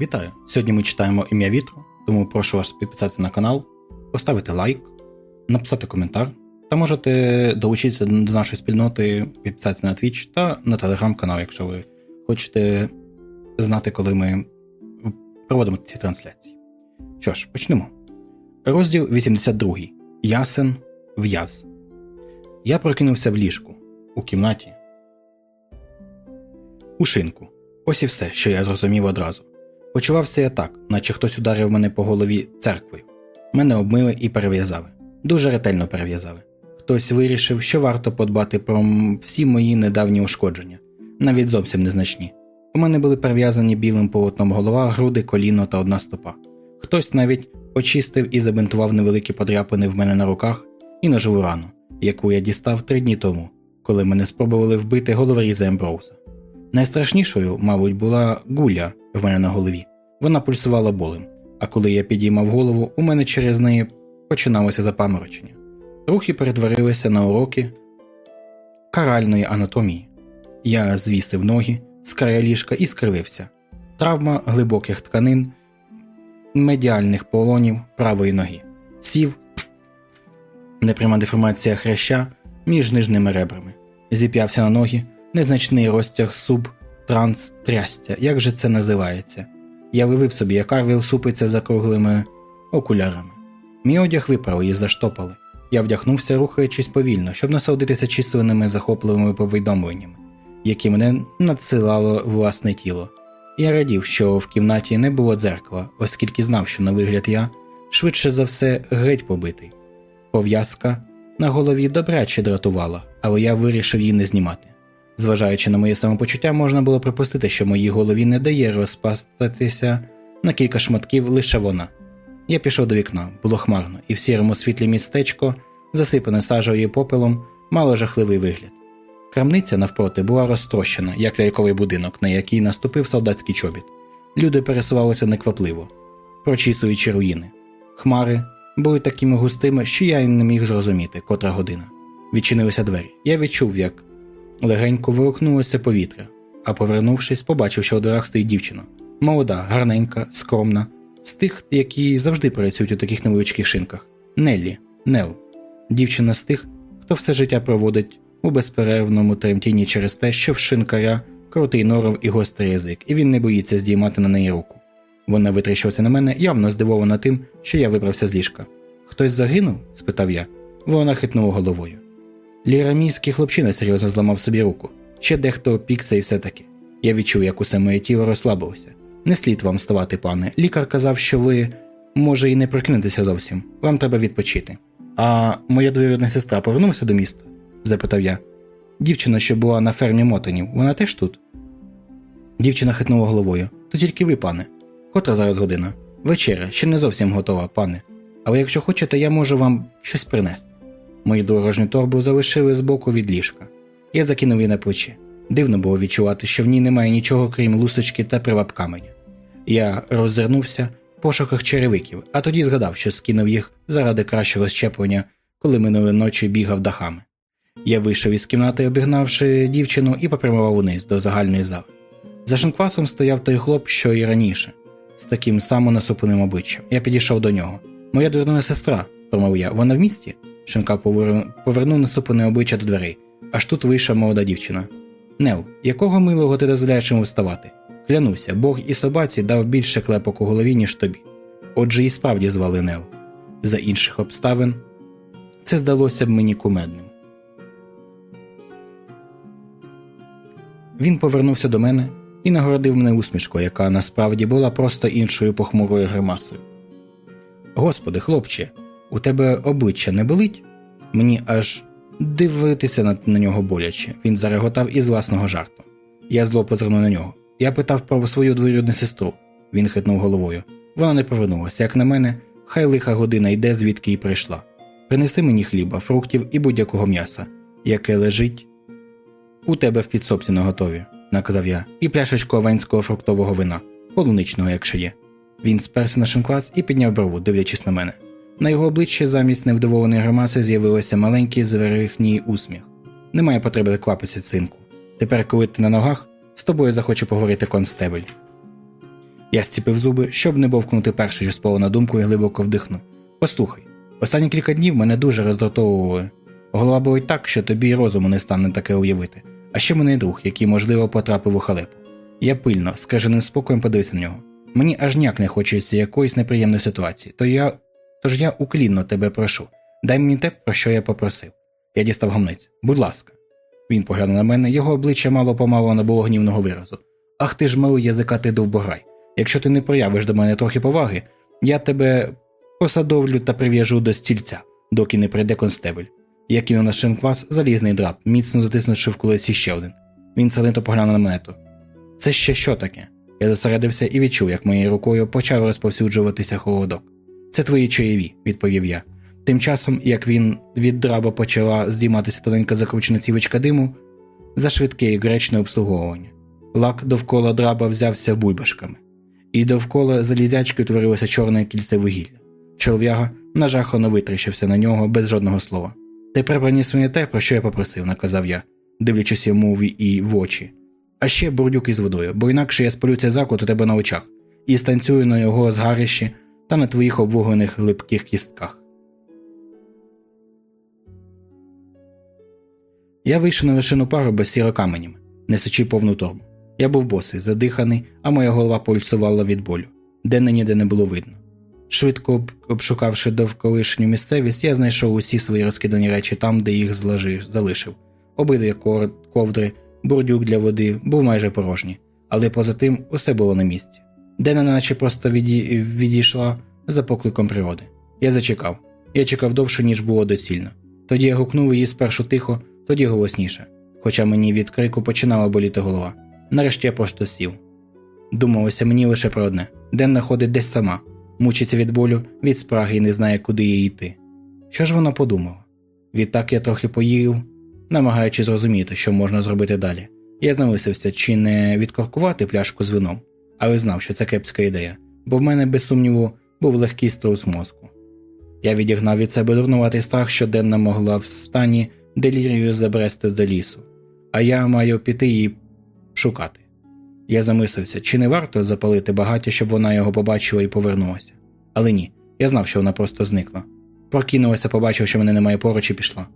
Вітаю! Сьогодні ми читаємо ім'я вітру, тому прошу вас підписатися на канал, поставити лайк, написати коментар та можете долучитися до нашої спільноти, підписатися на Twitch та на телеграм-канал, якщо ви хочете знати, коли ми проводимо ці трансляції. Що ж, почнемо. Розділ 82. Ясен в'яз. Я прокинувся в ліжку у кімнаті. У шинку. Ось і все, що я зрозумів одразу. Почувався я так, наче хтось ударив мене по голові церквою. Мене обмили і перев'язали. Дуже ретельно перев'язали. Хтось вирішив, що варто подбати про всі мої недавні ушкодження, навіть зовсім незначні. У мене були перев'язані білим полотном голова, груди, коліно та одна стопа. Хтось навіть очистив і забинтував невеликі подряпини в мене на руках і ножову рану, яку я дістав три дні тому, коли мене спробували вбити головоріза Емброуза. Найстрашнішою, мабуть, була гуля в мене на голові. Вона пульсувала болем, а коли я підіймав голову, у мене через неї починалося запаморочення. Рухи перетворилися на уроки каральної анатомії. Я звісив ноги з края ліжка і скривився. Травма глибоких тканин, медіальних полонів правої ноги. Сів, непряма деформація хряща між нижними ребрами. Зіп'явся на ноги, незначний розтяг суб, транс, трястя, як же це називається. Я вивив собі, як Арвіл супиться за круглими окулярами. Мій одяг виправили і заштопали. Я вдягнувся, рухаючись повільно, щоб насолодитися численними захопливими повідомленнями, які мене надсилало власне тіло. Я радів, що в кімнаті не було дзеркала, оскільки знав, що на вигляд я швидше за все геть побитий. Пов'язка на голові добряче дратувала, але я вирішив її не знімати. Зважаючи на моє самопочуття, можна було припустити, що моїй голові не дає розпастатися на кілька шматків лише вона. Я пішов до вікна, було хмарно, і в сірому світлі містечко, засипане сажею і попелом, мало жахливий вигляд. Крамниця навпроти була розтрощена, як ляльковий будинок, на який наступив солдатський чобіт. Люди пересувалися неквапливо, прочісуючи руїни. Хмари були такими густими, що я й не міг зрозуміти, котра година. Відчинилися двері. Я відчув, як легенько вирухнулося повітря, а повернувшись, побачив, що у дверях стоїть дівчина. Молода, гарненька, скромна, з тих, які завжди працюють у таких невеличких шинках. Неллі, Нел, дівчина з тих, хто все життя проводить у безперервному тремтінні через те, що в шинкаря крутий норов і гострий язик, і він не боїться здіймати на неї руку. Вона витріщилася на мене, явно здивована тим, що я вибрався з ліжка. Хтось загинув? спитав я. Вона хитнула головою. Лірамійський хлопчина серйозно зламав собі руку. Ще дехто опікся і все таки. Я відчув, як усе моє тіло розслабилося. Не слід вам ставати, пане. Лікар казав, що ви, може, і не прокинетеся зовсім. Вам треба відпочити. А моя двоюрідна сестра повернулася до міста? запитав я. Дівчина, що була на фермі мотанів, вона теж тут? Дівчина хитнула головою. То тільки ви, пане. Котра зараз година? Вечеря, ще не зовсім готова, пане. Але якщо хочете, я можу вам щось принести. Мою дорожню торбу залишили збоку від ліжка. Я закинув її на плечі. Дивно було відчувати, що в ній немає нічого, крім лусочки та приваб каменя. Я роззирнувся в пошуках черевиків, а тоді згадав, що скинув їх заради кращого щеплення, коли минулої ночі бігав дахами. Я вийшов із кімнати, обігнавши дівчину, і попрямував униз до загальної зали. За шинквасом стояв той хлоп, що і раніше, з таким самим насупленим обличчям. Я підійшов до нього. Моя дурна сестра, промовив я, вона в місті? Шинка повернув насуплене обличчя до дверей. Аж тут вийшла молода дівчина. Нел, якого милого ти дозволяєш йому вставати? Клянуся, Бог і собаці дав більше клепок у голові, ніж тобі. Отже, і справді звали Нел. За інших обставин це здалося б мені кумедним. Він повернувся до мене і нагородив мене усмішкою, яка насправді була просто іншою похмурою гримасою. Господи, хлопче, у тебе обличчя не болить? Мені аж дивитися на, на нього боляче. Він зареготав із власного жарту. Я зло позирнув на нього. Я питав про свою двоюрідну сестру. Він хитнув головою. Вона не повернулася, як на мене, хай лиха година йде, звідки й прийшла. Принеси мені хліба, фруктів і будь-якого м'яса, яке лежить у тебе в підсобці на готові, наказав я, і пляшечку овенського фруктового вина, полуничного, якщо є. Він сперся на шинквас і підняв брову, дивлячись на мене. На його обличчі замість невдоволеної гримаси з'явилося маленький зверхній усміх. Немає потреби квапитися, синку. Тепер, коли ти на ногах, з тобою захоче поговорити констебель. Я зціпив зуби, щоб не бовкнути перше, що спало на думку і глибоко вдихнув. Послухай, останні кілька днів мене дуже роздратовували. Голова болить так, що тобі й розуму не стане таке уявити. А ще мене друг, який, можливо, потрапив у халепу. Я пильно, скаженим спокоєм подивився на нього. Мені аж ніяк не хочеться якоїсь неприємної ситуації, то я. Тож я уклінно тебе прошу. Дай мені те, про що я попросив. Я дістав гамниць. Будь ласка. Він поглянув на мене, його обличчя мало помало набуло гнівного виразу. Ах ти ж малий язика ти довбограй. Якщо ти не проявиш до мене трохи поваги, я тебе посадовлю та прив'яжу до стільця, доки не прийде констебель. Я кинув на шинквас залізний драп, міцно затиснувши в кулиці ще один. Він сердито поглянув на монету. Це ще що таке? Я зосередився і відчув, як моєю рукою почав розповсюджуватися холодок. Це твої чаєві, відповів я. Тим часом, як він від драба почала здійматися тоненька закручена цівочка диму, за швидке і гречне обслуговування. Лак довкола драба взявся бульбашками, і довкола залізячки утворилося чорне кільце вугілля. Чолов'яга нажахано витріщився на нього без жодного слова. Тепер приніс мені те, про що я попросив, наказав я, дивлячись йому і в очі. А ще бурдюк із водою, бо інакше я спалю цей заклад у тебе на очах і станцюю на його згарищі та на твоїх обвуглених липких кістках. Я вийшов на вершину пару сіро каменями, несучи повну торбу. Я був босий, задиханий, а моя голова пульсувала від болю, де ніде не було видно. Швидко обшукавши довколишню місцевість, я знайшов усі свої розкидані речі там, де їх зложив, залишив. Обидві ковдри, бурдюк для води був майже порожній, але поза тим усе було на місці. Дена наче просто віді... відійшла за покликом природи. Я зачекав. Я чекав довше, ніж було доцільно. Тоді я гукнув її спершу тихо, тоді голосніше, хоча мені від крику починала боліти голова. Нарешті я просто сів. Думалося мені лише про одне Денна ходить десь сама, мучиться від болю, від спраги і не знає, куди їй йти. Що ж вона подумала? Відтак я трохи поїв, намагаючись зрозуміти, що можна зробити далі. Я замислився, чи не відкоркувати пляшку з вином, але знав, що це кепська ідея, бо в мене, без сумніву, був легкий струс мозку. Я відігнав від себе дурнуватий страх, що Денна могла в стані делірію забрести до лісу, а я маю піти її шукати. Я замислився, чи не варто запалити багаття, щоб вона його побачила і повернулася. Але ні, я знав, що вона просто зникла. Прокинулася, побачив, що мене немає поруч і пішла.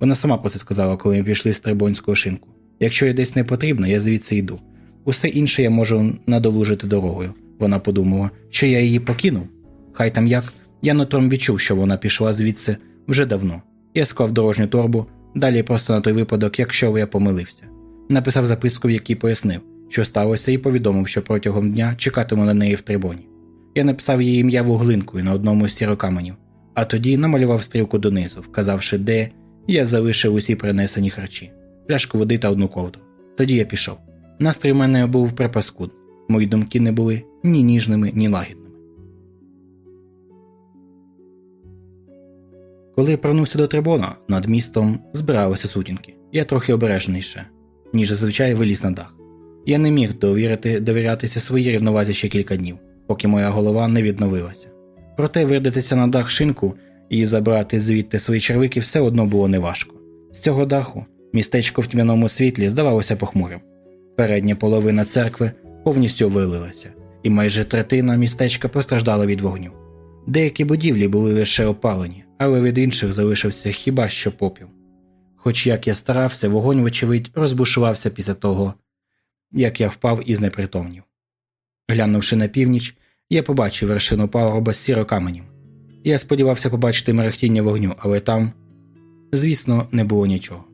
Вона сама про це сказала, коли ми пішли з трибонського шинку. Якщо я десь не потрібно, я звідси йду. Усе інше я можу надолужити дорогою. Вона подумала, що я її покинув. Хай там як. Я нутром відчув, що вона пішла звідси вже давно. Я склав дорожню торбу, далі просто на той випадок, якщо я помилився. Написав записку, в якій пояснив, що сталося, і повідомив, що протягом дня чекатиму на неї в трибоні. Я написав її ім'я вуглинкою на одному з сірокаменів, а тоді намалював стрілку донизу, вказавши, де я залишив усі принесені харчі, пляшку води та одну ковдру. Тоді я пішов. Настрій в мене був припаскуд. Мої думки не були ні ніжними, ні лагідними. Коли я повернувся до трибона, над містом збиралися сутінки. Я трохи обережніше, ніж зазвичай виліз на дах. Я не міг довірити, довірятися своїй рівновазі ще кілька днів, поки моя голова не відновилася. Проте вирдитися на дах шинку і забрати звідти свої червики все одно було неважко. З цього даху містечко в тьмяному світлі здавалося похмурим. Передня половина церкви повністю вилилася, і майже третина містечка постраждала від вогню. Деякі будівлі були лише опалені, але від інших залишився хіба що попіл. Хоч як я старався, вогонь, вочевидь, розбушувався після того, як я впав і знепритомнів. Глянувши на північ, я побачив вершину пагорба з сірокаменем. Я сподівався побачити мерехтіння вогню, але там, звісно, не було нічого.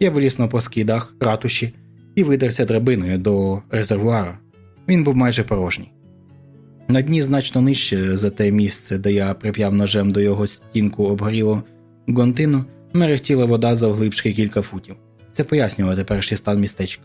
Я виліз на плоский дах ратуші і видерся драбиною до резервуара. Він був майже порожній. На дні значно нижче за те місце, де я прип'яв ножем до його стінку обгоріло гонтину, мерехтіла вода завглибшки кілька футів. Це пояснювало теперішній стан містечка.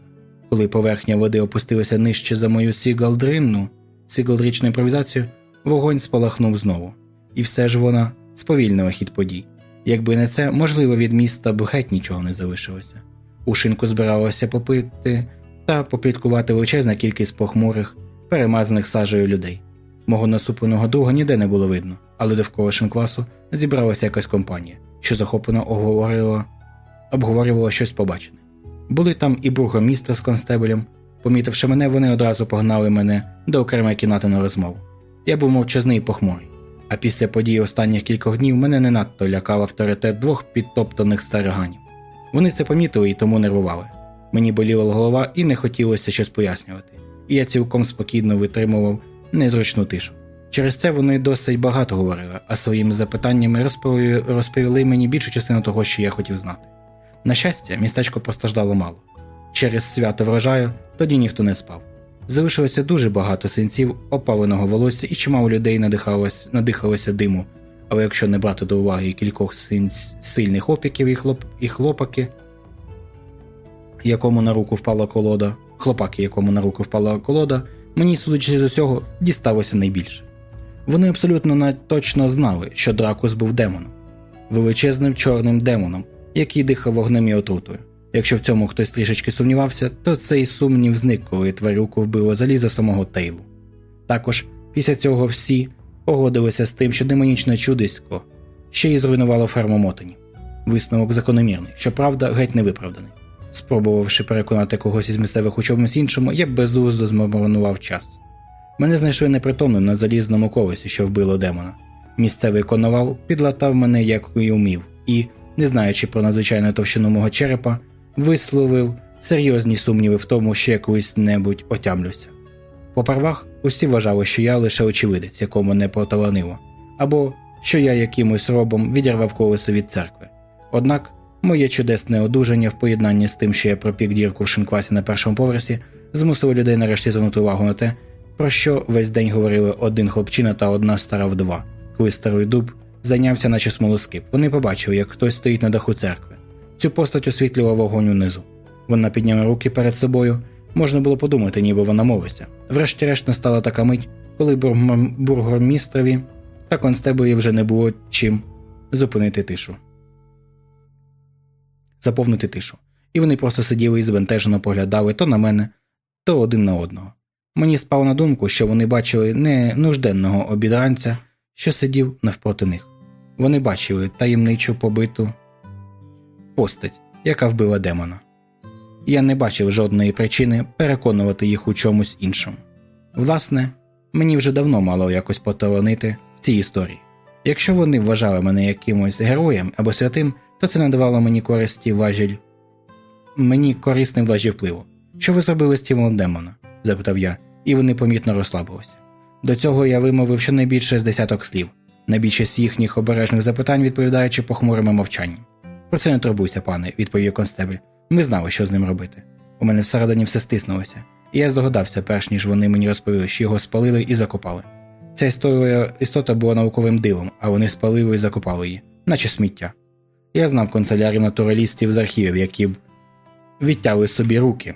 Коли поверхня води опустилася нижче за мою сігалдринну, сігалдричну імпровізацію, вогонь спалахнув знову. І все ж вона сповільнила хід подій. Якби не це, можливо, від міста б геть нічого не залишилося. У шинку збиралося попити та попліткувати величезна кількість похмурих, перемазаних сажею людей. Мого насупленого друга ніде не було видно, але довкола шинквасу зібралася якась компанія, що захоплено обговорювала, обговорювала щось побачене. Були там і бургомістр з констебелем, Помітивши мене, вони одразу погнали мене до окремої кімнати на розмову. Я був мовчазний і похмурий. А після подій останніх кількох днів мене не надто лякав авторитет двох підтоптаних стариганів. Вони це помітили і тому нервували. Мені боліла голова і не хотілося щось пояснювати, і я цілком спокійно витримував незручну тишу. Через це вони досить багато говорили, а своїми запитаннями розповіли, розповіли мені більшу частину того, що я хотів знати. На щастя, містечко постраждало мало. Через свято врожаю тоді ніхто не спав. Залишилося дуже багато синців, опаленого волосся і чимало людей надихалось, надихалося диму, але якщо не брати до уваги кількох сильних опіків і, хлоп, і хлопаки, якому на руку впала колода, хлопаки, якому на руку впала колода, мені, судячи з усього, дісталося найбільше. Вони абсолютно точно знали, що Дракус був демоном, величезним чорним демоном, який дихав вогнем і отрутою. Якщо в цьому хтось трішечки сумнівався, то цей сумнів зник, коли тварюку вбило залізо самого Тейлу. Також після цього всі погодилися з тим, що демонічне чудисько ще й зруйнувало ферму Мотані. Висновок закономірний, щоправда, геть не виправданий. Спробувавши переконати когось із місцевих у чомусь іншому, я безуздо змарнував час. Мене знайшли непритомним на залізному колесі, що вбило демона. Місцевий коновал підлатав мене як і умів, і, не знаючи про надзвичайну товщину мого черепа, висловив серйозні сумніви в тому, що якусь небудь отямлюся. Попервах усі вважали, що я лише очевидець, якому не проталанило, або що я якимось робом відірвав колесо від церкви. Однак моє чудесне одужання в поєднанні з тим, що я пропік дірку в шинквасі на першому поверсі, змусило людей нарешті звернути увагу на те, про що весь день говорили один хлопчина та одна стара вдова, коли старий дуб зайнявся, наче смолоскип. Вони побачили, як хтось стоїть на даху церкви. Цю постать освітлював вогонь унизу. Вона підняла руки перед собою. Можна було подумати, ніби вона мовиться. Врешті-решт настала така мить, коли бургомістрові та констеблі вже не було чим зупинити тишу. Заповнити тишу. І вони просто сиділи і збентежено поглядали то на мене, то один на одного. Мені спало на думку, що вони бачили не нужденного обідранця, що сидів навпроти них. Вони бачили таємничу побиту постать, яка вбила демона. Я не бачив жодної причини переконувати їх у чомусь іншому. Власне, мені вже давно мало якось поталонити в цій історії. Якщо вони вважали мене якимось героєм або святим, то це надавало мені користі важіль. Мені корисний влажі впливу. Що ви зробили з тілом демона? запитав я, і вони помітно розслабилися. До цього я вимовив щонайбільше з десяток слів, на більшість їхніх обережних запитань відповідаючи похмурими мовчанням. Про це не турбуйся, пане, відповів констебль. Ми знали, що з ним робити. У мене всередині все стиснулося, і я здогадався, перш ніж вони мені розповіли, що його спалили і закопали. Ця історія істота була науковим дивом, а вони спалили і закопали її, наче сміття. Я знав канцелярів натуралістів з архівів, які б відтяли собі руки,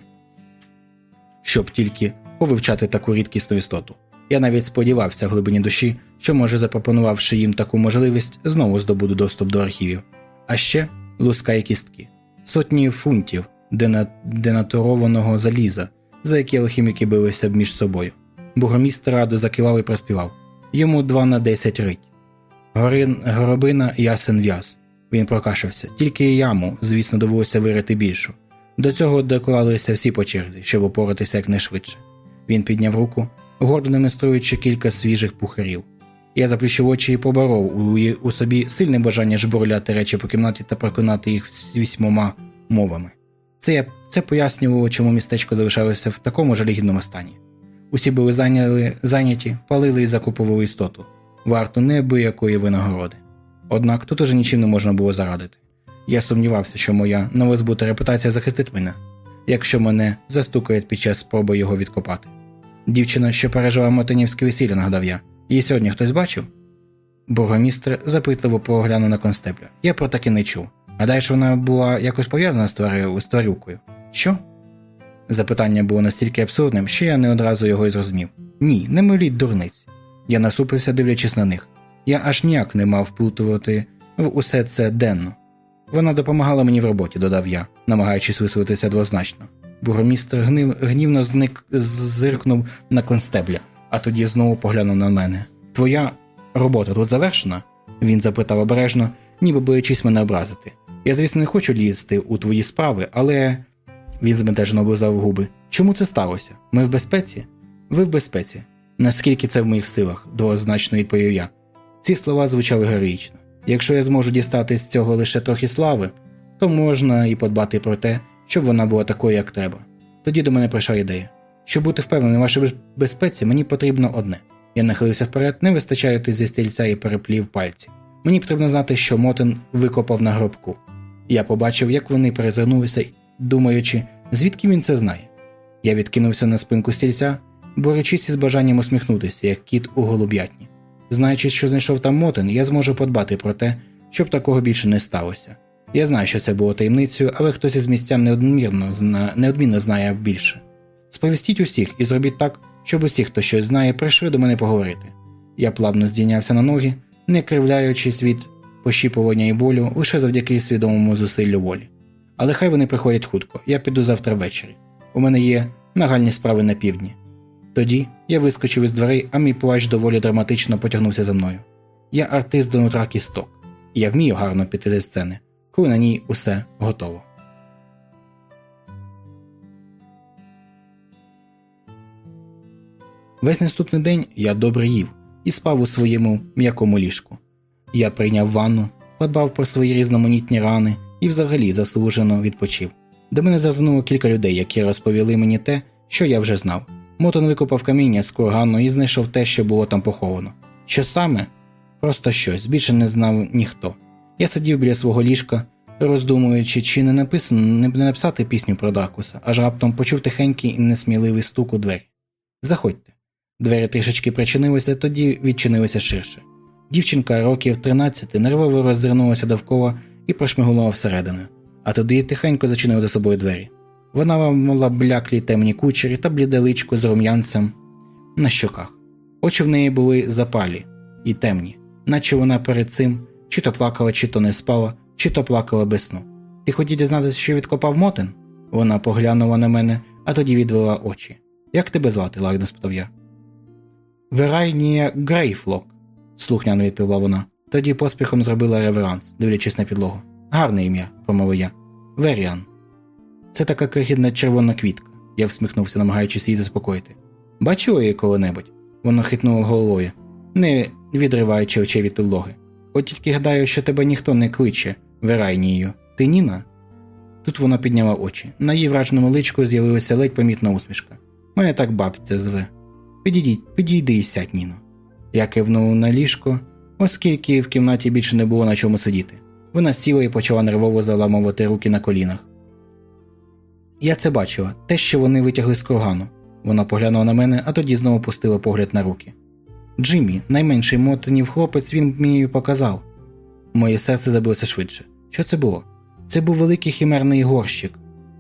щоб тільки повивчати таку рідкісну істоту. Я навіть сподівався в глибині душі, що, може, запропонувавши їм таку можливість, знову здобуду доступ до архівів. А ще луска і кістки, сотні фунтів денатурованого заліза, за які алхіміки билися б між собою. Бургомістр радо закивав і проспівав йому два на десять рить. Горин, горобина ясен в'яз. Він прокашався, тільки яму, звісно, довелося вирити більшу. До цього доклалися всі по черзі, щоб опоратися якнайшвидше. Він підняв руку, гордо демонструючи кілька свіжих пухарів. Я заплющив очі і поборов у, у собі сильне бажання жбурляти речі по кімнаті та проконати їх з вісьмома мовами. Це це пояснювало, чому містечко залишалося в такому жалігідному стані. Усі були зайняли, зайняті, палили і закуповували істоту, варту неабиякої винагороди. Однак тут уже нічим не можна було зарадити. Я сумнівався, що моя новозбута репутація захистить мене, якщо мене застукають під час спроби його відкопати. Дівчина, що пережила мотинівське весілля, нагадав я. Її сьогодні хтось бачив? Бургомістр запитливо поглянув на констебля. Я про таки не чув. Гадаєш, вона була якось пов'язана з тварюкою? Що? Запитання було настільки абсурдним, що я не одразу його й зрозумів. Ні, не моліть дурниць. Я насупився, дивлячись на них. Я аж ніяк не мав вплутувати в усе це денно. Вона допомагала мені в роботі, додав я, намагаючись висловитися двозначно. Бургомістр гнів, гнівно зник, зиркнув на констебля, а тоді знову поглянув на мене. Твоя робота тут завершена? Він запитав обережно, ніби боячись мене образити. Я, звісно, не хочу лізти у твої справи, але Він збентежено облизав губи. Чому це сталося? Ми в безпеці? Ви в безпеці. Наскільки це в моїх силах, двозначно відповів я. Ці слова звучали героїчно. Якщо я зможу дістати з цього лише трохи слави, то можна і подбати про те, щоб вона була такою, як треба. Тоді до мене прийшла ідея. Щоб бути впевненим в вашій безпеці, мені потрібно одне. Я нахилився вперед, не вистачаючи зі стільця і переплів пальці. Мені потрібно знати, що Мотин викопав на гробку. Я побачив, як вони перезирнулися, думаючи, звідки він це знає. Я відкинувся на спинку стільця, борючись із бажанням усміхнутися, як кіт у голуб'ятні. Знаючи, що знайшов там Мотин, я зможу подбати про те, щоб такого більше не сталося. Я знаю, що це було таємницею, але хтось із містян неодмірно зна... неодмінно знає більше. Сповістіть усіх і зробіть так, щоб усі, хто щось знає, прийшли до мене поговорити. Я плавно здійнявся на ноги, не кривляючись від пощіпування і болю лише завдяки свідомому зусиллю волі. Але хай вони приходять хутко, я піду завтра ввечері. У мене є нагальні справи на півдні. Тоді я вискочив із дверей, а мій плащ доволі драматично потягнувся за мною. Я артист до нутра кісток, і я вмію гарно піти зі сцени, коли на ній усе готово. Весь наступний день я добре їв і спав у своєму м'якому ліжку. Я прийняв ванну, подбав про свої різноманітні рани і взагалі заслужено відпочив. До мене зазирнуло кілька людей, які розповіли мені те, що я вже знав. Мотон викопав каміння з кургану і знайшов те, що було там поховано. Що саме? Просто щось, більше не знав ніхто. Я сидів біля свого ліжка, роздумуючи, чи не написано не написати пісню про Дракуса, аж раптом почув тихенький і несміливий стук у двері. Заходьте. Двері трішечки причинилися, тоді відчинилися ширше. Дівчинка років 13 нервово роззирнулася довкола і прошмигнула всередину, а тоді тихенько зачинив за собою двері. Вона мала бляклі темні кучері та бліде личко з рум'янцем на щоках. Очі в неї були запалі і темні, наче вона перед цим чи то плакала, чи то не спала, чи то плакала без сну. Ти хотів дізнатися, що відкопав мотин? Вона поглянула на мене, а тоді відвела очі. Як тебе звати? лагідно спитав я. Верайнія Грейфлок, слухняно відповіла вона. Тоді поспіхом зробила реверанс, дивлячись на підлогу. Гарне ім'я, промовив я. Веріан. Це така крихітна червона квітка, я всміхнувся, намагаючись її заспокоїти. Бачила її коли-небудь? Вона хитнула головою, не відриваючи очей від підлоги. От тільки гадаю, що тебе ніхто не кличе Верайнією. Ти Ніна? Тут вона підняла очі. На її враженому личку з'явилася ледь помітна усмішка. Мене так бабця зве. Підійдіть, підійди і сядь, Ніно. Я кивнув на ліжко, оскільки в кімнаті більше не було на чому сидіти. Вона сіла і почала нервово заламувати руки на колінах. Я це бачила, те, що вони витягли з кургану. Вона поглянула на мене, а тоді знову пустила погляд на руки. Джиммі, найменший мотинів хлопець, він мені показав. Моє серце забилося швидше. Що це було? Це був великий хімерний горщик,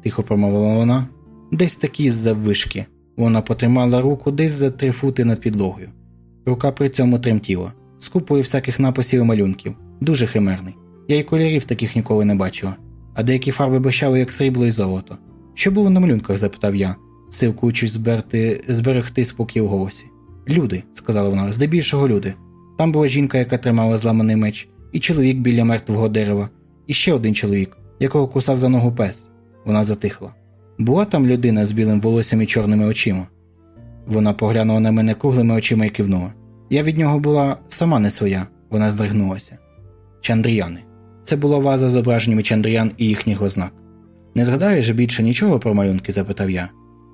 тихо промовила вона, десь такий з заввишки. Вона потримала руку десь за три фути над підлогою. Рука при цьому тремтіла, з купою всяких написів і малюнків, дуже химерний. Я й кольорів таких ніколи не бачила, а деякі фарби блищали, як срібло і золото. Що було на малюнках? запитав я, силкуючись зберти, зберегти спокій у голосі. Люди, сказала вона, здебільшого люди. Там була жінка, яка тримала зламаний меч, і чоловік біля мертвого дерева, і ще один чоловік, якого кусав за ногу пес. Вона затихла. Була там людина з білим волоссям і чорними очима. Вона поглянула на мене круглими очима і кивнула. Я від нього була сама не своя, вона здригнулася. Чандріяни. Це була ваза з зображеннями чандріян і їхніх ознак. Не згадаєш більше нічого про малюнки? запитав я.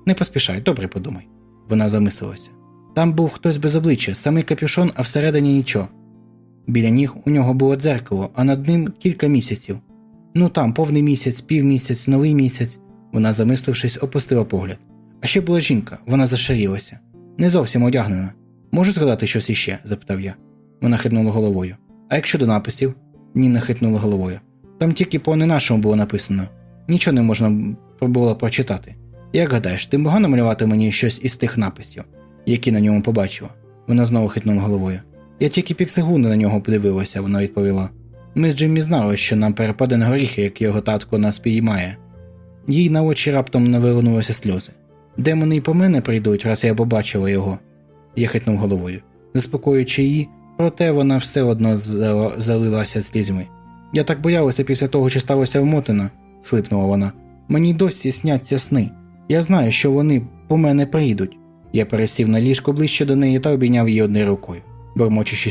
Не поспішай, добре подумай. Вона замислилася. Там був хтось без обличчя, самий капюшон, а всередині нічого. Біля ніг у нього було дзеркало, а над ним кілька місяців. Ну там повний місяць, півмісяць, новий місяць. Вона, замислившись, опустила погляд. А ще була жінка, вона зашарілася. Не зовсім одягнена. Можу згадати щось іще? запитав я. Вона хитнула головою. А як щодо написів? Ніна хитнула головою. Там тільки по не нашому було написано. Нічого не можна було прочитати. Як гадаєш, ти могла намалювати мені щось із тих написів, які на ньому побачила? Вона знову хитнула головою. Я тільки півсекунди на нього подивилася, вона відповіла. Ми з Джиммі знали, що нам перепаде на горіхи, як його татко нас піймає. Їй на очі раптом навернулися сльози. Демони й по мене прийдуть, раз я побачила його. Я хитнув головою. Заспокоюючи її, проте вона все одно залилася слізьми. Я так боялася після того, що сталося в Мотина, слипнула вона. Мені досі сняться сни. Я знаю, що вони по мене прийдуть. Я пересів на ліжко ближче до неї та обійняв її одною рукою, бормочучи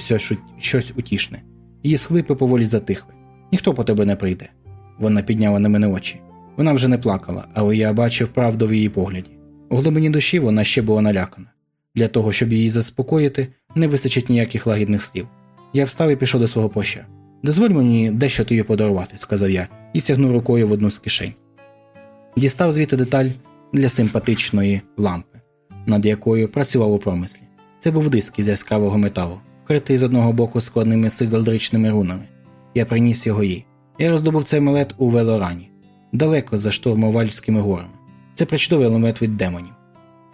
щось утішне. Її схлипи поволі затихли. Ніхто по тебе не прийде. Вона підняла на мене очі. Вона вже не плакала, але я бачив правду в її погляді. У глибині душі вона ще була налякана. Для того, щоб її заспокоїти, не вистачить ніяких лагідних слів. Я встав і пішов до свого плаща. Дозволь мені дещо тобі подарувати, сказав я і сягнув рукою в одну з кишень. Дістав звідти деталь для симпатичної лампи, над якою працював у промислі. Це був диск із яскравого металу, вкритий з одного боку складними сигалдричними рунами. Я приніс його їй. Я роздобув цей мелет у Велорані, далеко за штурмовальськими горами. Це причудовий елемент від демонів.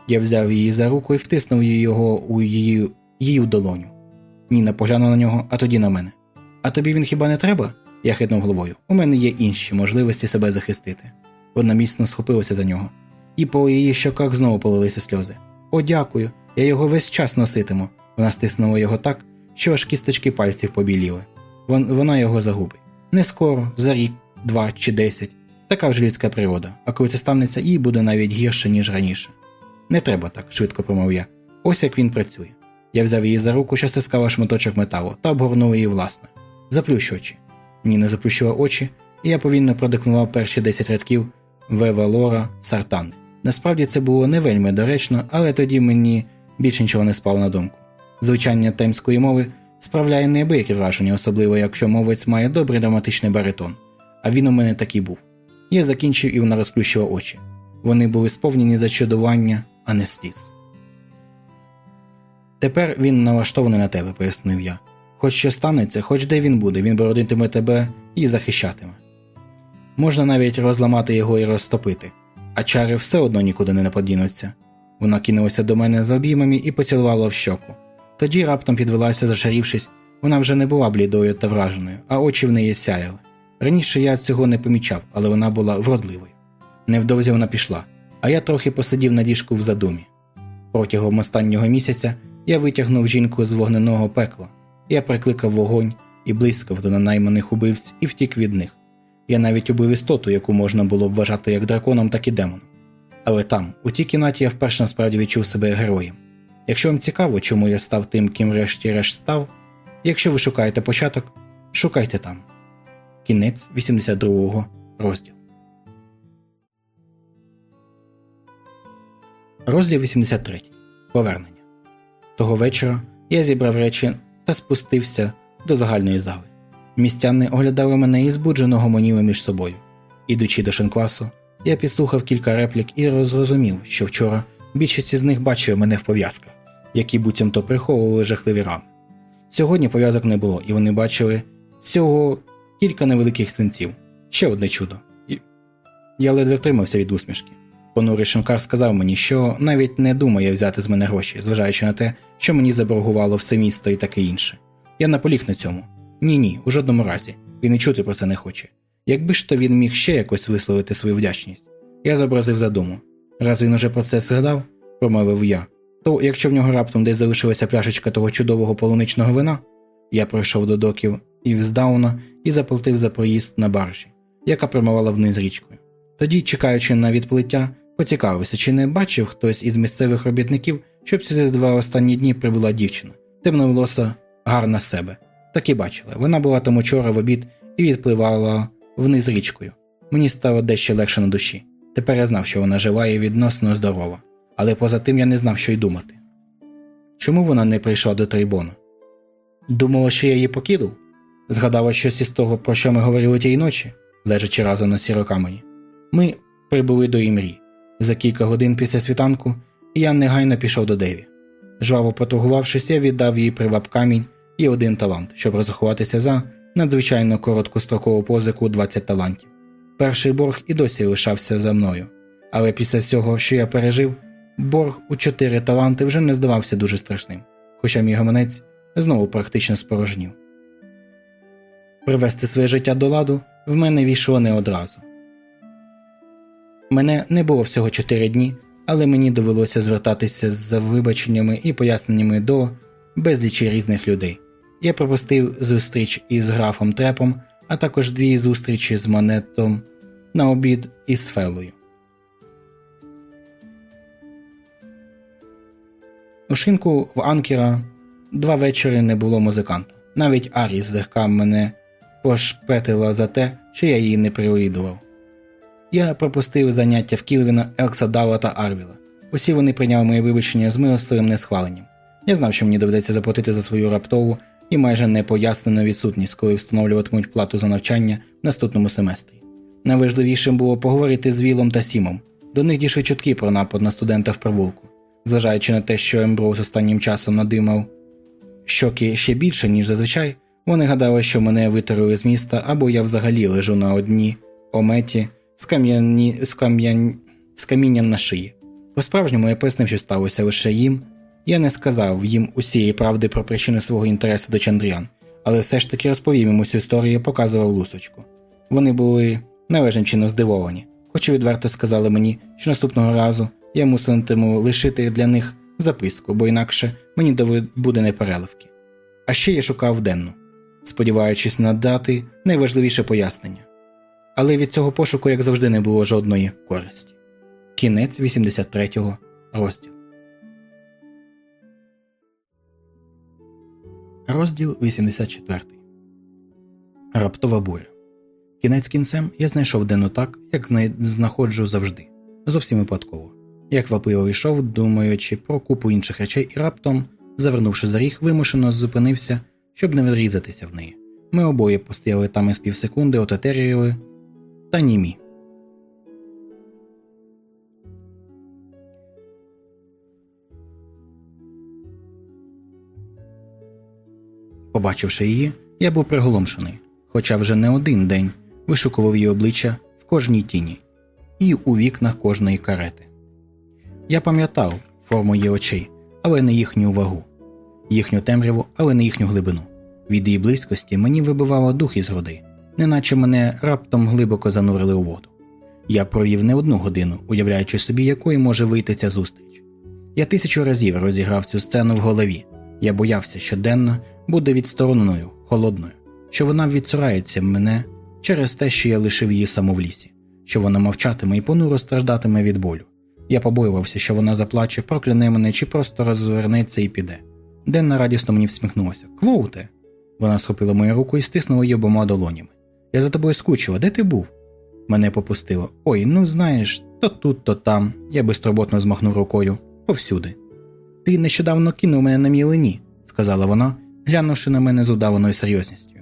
Я взяв її за руку і втиснув його у її, її долоню. Ніна поглянула на нього, а тоді на мене. А тобі він хіба не треба? Я хитнув головою. У мене є інші можливості себе захистити. Вона міцно схопилася за нього, і по її щоках знову полилися сльози. О, дякую, я його весь час носитиму. Вона стиснула його так, що аж кісточки пальців побіліли. Вона його загубить. Не скоро, за рік, два чи десять. Така вже людська природа, а коли це станеться, їй буде навіть гірше, ніж раніше. Не треба так, швидко промов я. Ось як він працює. Я взяв її за руку, що стискала шматочок металу, та обгорнув її власне. Заплющ очі. Ніна заплющила очі, і я повільно продикнував перші 10 рядків Вевалора Сартани. Насправді це було не вельми доречно, але тоді мені більше нічого не спало на думку. Звучання темської мови справляє неабияке враження, особливо якщо мовець має добрий драматичний баритон. А він у мене такий був. Я закінчив і вона розплющила очі. Вони були сповнені зачудування, а не сліз. Тепер він налаштований на тебе, пояснив я. Хоч що станеться, хоч де він буде, він бородитиме тебе і захищатиме. Можна навіть розламати його і розтопити, а чари все одно нікуди не подінуться. Вона кинулася до мене з обіймами і поцілувала в щоку. Тоді раптом підвелася, зашарівшись, вона вже не була блідою та враженою, а очі в неї сяяли. Раніше я цього не помічав, але вона була вродливою. Невдовзі вона пішла, а я трохи посидів на ліжку в задумі. Протягом останнього місяця я витягнув жінку з вогненого пекла, я прикликав вогонь і блискав до нанайманих убивць і втік від них. Я навіть убив істоту, яку можна було б вважати як драконом, так і демоном. Але там, у тій кімнаті, я вперше насправді відчув себе героєм. Якщо вам цікаво, чому я став тим, ким решті-решт став, якщо ви шукаєте початок, шукайте там. Кінець 82 розділ. Розділ 83. Повернення. Того вечора я зібрав речі та спустився до загальної зали. Містяни оглядали мене і збуджено гомоніли між собою. Ідучи до шинквасу, я підслухав кілька реплік і розрозумів, що вчора більшість із них бачили мене в пов'язках, які буцімто приховували жахливі рани. Сьогодні пов'язок не було, і вони бачили всього кілька невеликих синців. Ще одне чудо. Я ледве втримався від усмішки. Понурий шинкар сказав мені, що навіть не думає взяти з мене гроші, зважаючи на те, що мені заборгувало все місто і таке інше. Я наполіг на цьому. Ні, ні, у жодному разі. Він і чути про це не хоче. Якби ж то він міг ще якось висловити свою вдячність. Я зобразив задуму. Раз він уже про це згадав, промовив я, то якщо в нього раптом десь залишилася пляшечка того чудового полуничного вина, я пройшов до доків Івздауна і заплатив за проїзд на баржі, яка прямувала вниз річкою. Тоді, чекаючи на відплиття, поцікавився, чи не бачив хтось із місцевих робітників, щоб ці два останні дні прибула дівчина, темноволоса гарна себе. Так і бачила. Вона була там учора в обід і відпливала вниз річкою. Мені стало дещо легше на душі. Тепер я знав, що вона жива і відносно здорова, але поза тим я не знав, що й думати. Чому вона не прийшла до трибону? Думала, що я її покинув? Згадала щось із того, про що ми говорили тієї ночі, лежачи разом на сірокамені. Ми прибули до імрі. За кілька годин після світанку я негайно пішов до Деві. Жваво поторгувавшись, я віддав їй приваб камінь і один талант, щоб розрахуватися за надзвичайно короткострокову позику 20 талантів. Перший борг і досі лишався за мною, але після всього, що я пережив, борг у 4 таланти вже не здавався дуже страшним, хоча мій гаманець знову практично спорожнів. Привести своє життя до ладу в мене війшло не одразу. Мене не було всього 4 дні, але мені довелося звертатися з вибаченнями і поясненнями до безлічі різних людей. Я пропустив зустріч із графом Трепом, а також дві зустрічі з монетом на обід із Фелою. У шинку в Анкера два вечори не було музиканта. Навіть Аріс злегка мене пошпетила за те, що я її не привідував. Я пропустив заняття в Кілвіна, Елкса Дава та Арвіла. Усі вони прийняли моє вибачення з милостивим несхваленням. Я знав, що мені доведеться заплатити за свою раптову і майже непояснену відсутність, коли встановлюватимуть плату за навчання в наступному семестрі. Найважливішим було поговорити з Вілом та Сімом. До них дійшли чутки про напад на студента в провулку. Зважаючи на те, що Емброуз останнім часом надимав щоки ще більше, ніж зазвичай, вони гадали, що мене витерли з міста, або я взагалі лежу на одній ометі з, кам'яні... з, кам'ян... з камінням на шиї. По справжньому я пояснив, що сталося лише їм. Я не сказав їм усієї правди про причини свого інтересу до Чандріан, але все ж таки розповів їм усю історію і показував лусочку. Вони були належним чином здивовані, хоч і відверто сказали мені, що наступного разу я муситиму лишити для них записку, бо інакше мені буде непереливки. А ще я шукав денну, сподіваючись надати найважливіше пояснення. Але від цього пошуку, як завжди, не було жодної користі. Кінець 83-го розділу. Розділ 84. Раптова буря. Кінець кінцем я знайшов денну так, як знаходжу завжди. Зовсім випадково. Я квапливо йшов, думаючи про купу інших речей, і раптом, завернувши за ріг, вимушено зупинився, щоб не відрізатися в неї. Ми обоє постояли там із півсекунди, отетеріли та німі. Побачивши її, я був приголомшений, хоча вже не один день вишукував її обличчя в кожній тіні і у вікнах кожної карети. Я пам'ятав форму її очей, але не їхню вагу, їхню темряву, але не їхню глибину. Від її близькості мені вибивало дух із груди, неначе мене раптом глибоко занурили у воду. Я провів не одну годину, уявляючи собі, якою може вийти ця зустріч. Я тисячу разів розіграв цю сцену в голові. Я боявся, що денна буде відстороненою, холодною, що вона відцурається мене через те, що я лишив її саму в лісі, що вона мовчатиме і понуро страждатиме від болю. Я побоювався, що вона заплаче, прокляне мене чи просто розвернеться і піде. Денна радісно мені всміхнулася. Квоуте. Вона схопила мою руку і стиснула її обома долонями. Я за тобою скучила, де ти був? Мене попустило. Ой, ну знаєш, то тут, то там. Я безтурботно змахнув рукою повсюди. Ти нещодавно кинув мене на мілині, сказала вона, глянувши на мене з удаваною серйозністю.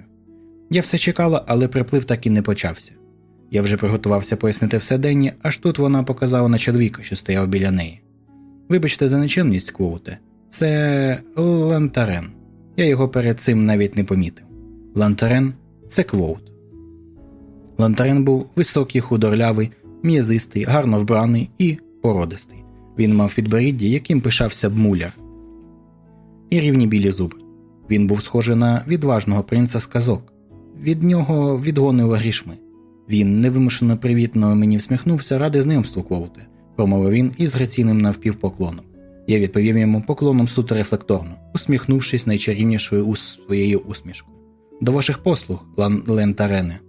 Я все чекав, але приплив так і не почався. Я вже приготувався пояснити все Денні, аж тут вона показала на чоловіка, що стояв біля неї. Вибачте за нечемність, Квоуте, це Лантарен. Я його перед цим навіть не помітив. Лантарен це Квоут. Лантарен був високий, худорлявий, м'язистий, гарно вбраний і породистий. Він мав підборіддя, яким пишався б муляр. І рівні білі зуби. Він був схожий на відважного принца з казок. Від нього відгонило грішми. Він невимушено привітно мені всміхнувся ради знайомству Квоуте, промовив він із граційним навпівпоклоном. Я відповів йому поклоном суто рефлекторно, усміхнувшись найчарівнішою у своєю усмішкою. До ваших послуг, Лентарене.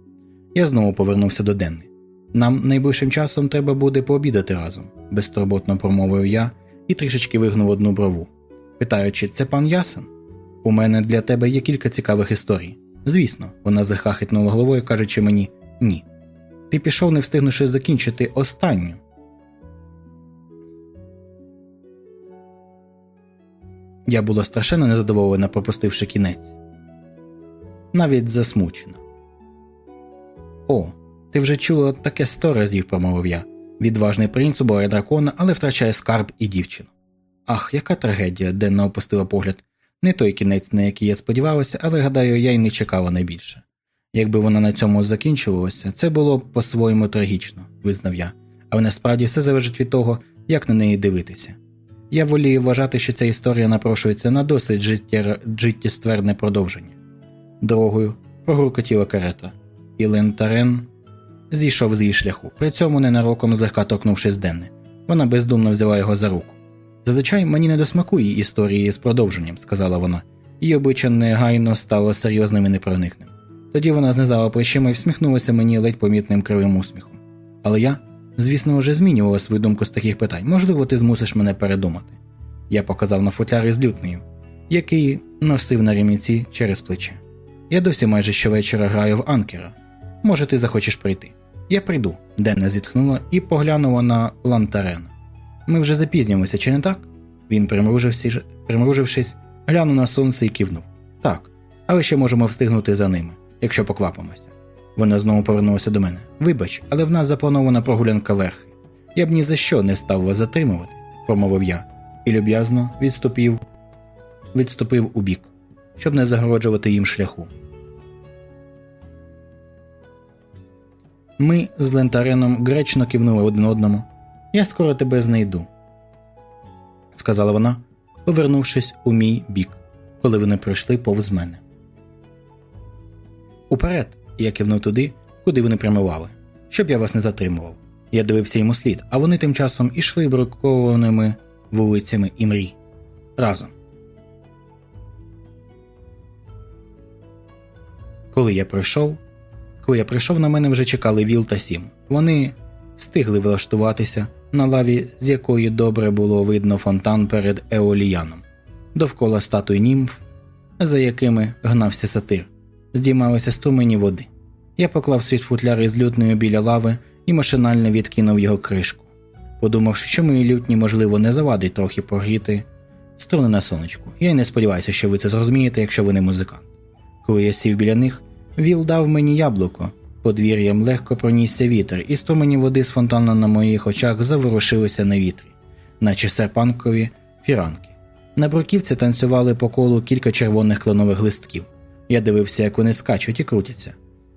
Я знову повернувся до Денни. Нам найближчим часом треба буде пообідати разом, безтурботно промовив я і трішечки вигнув одну брову. Питаючи, це пан Ясен? У мене для тебе є кілька цікавих історій. Звісно, вона злегка хитнула головою, кажучи мені ні. Ти пішов, не встигнувши закінчити останню. Я була страшенно незадоволена, пропустивши кінець. Навіть засмучена. О, ти вже чула таке сто разів, промовив я. Відважний принц убиває дракона, але втрачає скарб і дівчину. Ах, яка трагедія, Денна опустила погляд. Не той кінець, на який я сподівалася, але гадаю, я й не чекала найбільше. Якби вона на цьому закінчувалася, це було б по-своєму трагічно, визнав я, але насправді все залежить від того, як на неї дивитися. Я волію вважати, що ця історія напрошується на досить життя... життєстверне продовження. Дорогою прогуркотіла карета, і Лентарен зійшов з її шляху, при цьому ненароком злегка торкнувшись Денни. Вона бездумно взяла його за руку. Зазвичай мені не досмакує історії з продовженням, сказала вона, її обличчя негайно стало серйозним і непроникним. Тоді вона знизала плечима і всміхнулася мені ледь помітним кривим усміхом. Але я, звісно, вже змінювала свою думку з таких питань. Можливо, ти змусиш мене передумати. Я показав на футляр із лютнею, який носив на ремінці через плече. Я досі майже щовечора граю в анкера. Може, ти захочеш прийти. Я прийду, Денна зітхнула і поглянула на лантарена. Ми вже запізнюємося, чи не так? Він, примружившись, глянув на сонце і кивнув. Так, але ще можемо встигнути за ними, якщо поквапимося. Вона знову повернулася до мене. Вибач, але в нас запланована прогулянка верхи. Я б ні за що не став вас затримувати, промовив я, і люб'язно відступив відступив у бік, щоб не загороджувати їм шляху. Ми з лентареном гречно кивнули один одному. Я скоро тебе знайду, сказала вона, повернувшись у мій бік, коли вони пройшли повз мене. Уперед, я кивнув туди, куди вони прямували, щоб я вас не затримував. Я дивився йому слід, а вони тим часом ішли брукованими вулицями і мрій. Разом. Коли я прийшов, коли я прийшов, на мене вже чекали Віл та Сім. Вони встигли влаштуватися на лаві, з якої добре було видно фонтан перед Еоліяном, довкола статуй німф, за якими гнався сатир, здіймалися струмені води. Я поклав свій футляр із лютною біля лави і машинально відкинув його кришку, подумавши, що мої лютні, можливо, не завадить трохи прогріти струни на сонечку. Я й не сподіваюся, що ви це зрозумієте, якщо ви не музикант. Коли я сів біля них, Віл дав мені яблуко. Подвір'ям легко пронісся вітер, і струмені води з фонтану на моїх очах заворушилися на вітрі, наче серпанкові фіранки. На бруківці танцювали по колу кілька червоних кленових листків. Я дивився, як вони скачуть і крутяться,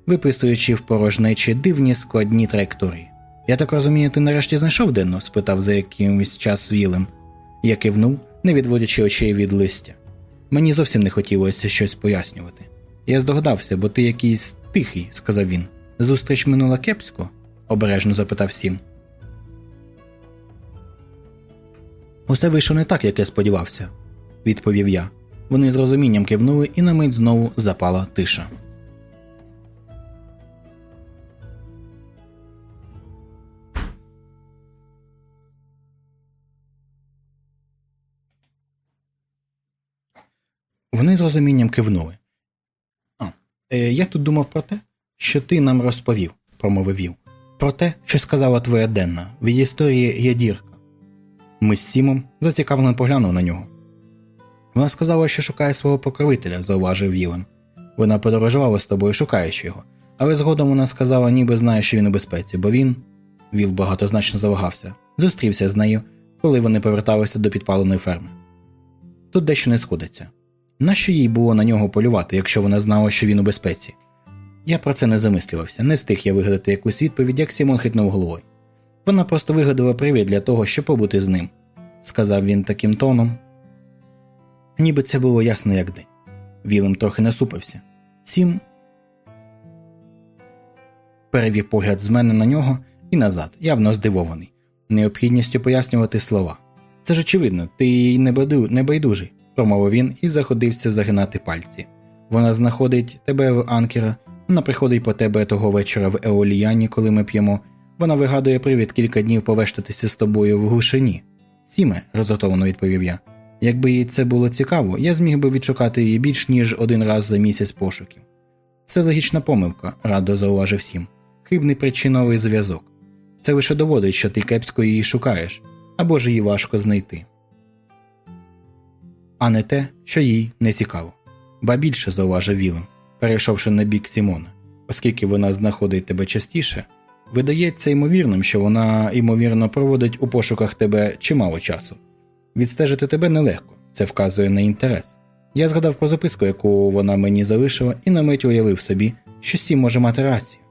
виписуючи в порожнечі дивні складні траєкторії. Я так розумію, ти нарешті знайшов денну? спитав за якимось час Вілем. Я кивнув, не відводячи очей від листя. Мені зовсім не хотілося щось пояснювати. Я здогадався, бо ти якийсь тихий, сказав він. Зустріч минула кепсько? обережно запитав Сім. Усе вийшло не так, як я сподівався, відповів я. Вони з розумінням кивнули, і на мить знову запала тиша. Вони з розумінням кивнули. Е, я тут думав про те, що ти нам розповів, промовив Вів. Про те, що сказала твоя денна в історії є дірка. Ми з Сімом зацікавлено поглянули на нього. Вона сказала, що шукає свого покровителя, зауважив Вілем. Вона подорожувала з тобою, шукаючи його, але згодом вона сказала, ніби знає, що він у безпеці, бо він. Віл багатозначно завагався, зустрівся з нею, коли вони поверталися до підпаленої ферми. Тут дещо не сходиться. Нащо їй було на нього полювати, якщо вона знала, що він у безпеці? Я про це не замислювався, не встиг я вигадати якусь відповідь, як Сімон хитнув головою. Вона просто вигадала привід для того, щоб побути з ним, сказав він таким тоном. Ніби це було ясно, як день. Вілем трохи насупився. Сім перевів погляд з мене на нього і назад, явно здивований, необхідністю пояснювати слова. Це ж очевидно, ти їй не байдужий промовив він і заходився загинати пальці. Вона знаходить тебе в анкера, вона приходить по тебе того вечора в Еоліяні, коли ми п'ємо. Вона вигадує привід кілька днів повештатися з тобою в глушині. Сіме, розготовано відповів я. Якби їй це було цікаво, я зміг би відшукати її більш ніж один раз за місяць пошуків. Це логічна помилка, радо зауважив Сім. Хибний причиновий зв'язок. Це лише доводить, що ти кепсько її шукаєш, або ж її важко знайти а не те, що їй не цікаво. Ба більше зауважив Вілем, перейшовши на бік Сімона, оскільки вона знаходить тебе частіше, видається ймовірним, що вона ймовірно проводить у пошуках тебе чимало часу. Відстежити тебе нелегко, це вказує на інтерес. Я згадав про записку, яку вона мені залишила, і на мить уявив собі, що Сім може мати рацію.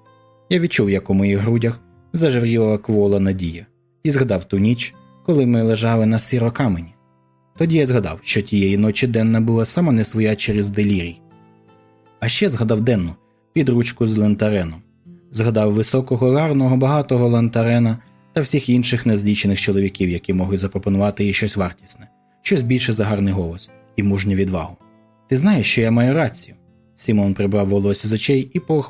Я відчув, як у моїх грудях зажевріла квола надія, і згадав ту ніч, коли ми лежали на сирокамені. Тоді я згадав, що тієї ночі денна була сама не своя через делірій. А ще згадав денну під ручку з лентареном, згадав високого, гарного, багатого лентарена та всіх інших незлічених чоловіків, які могли запропонувати їй щось вартісне, щось більше за гарний голос і мужню відвагу. Ти знаєш, що я маю рацію. Сімон прибрав волосся з очей і по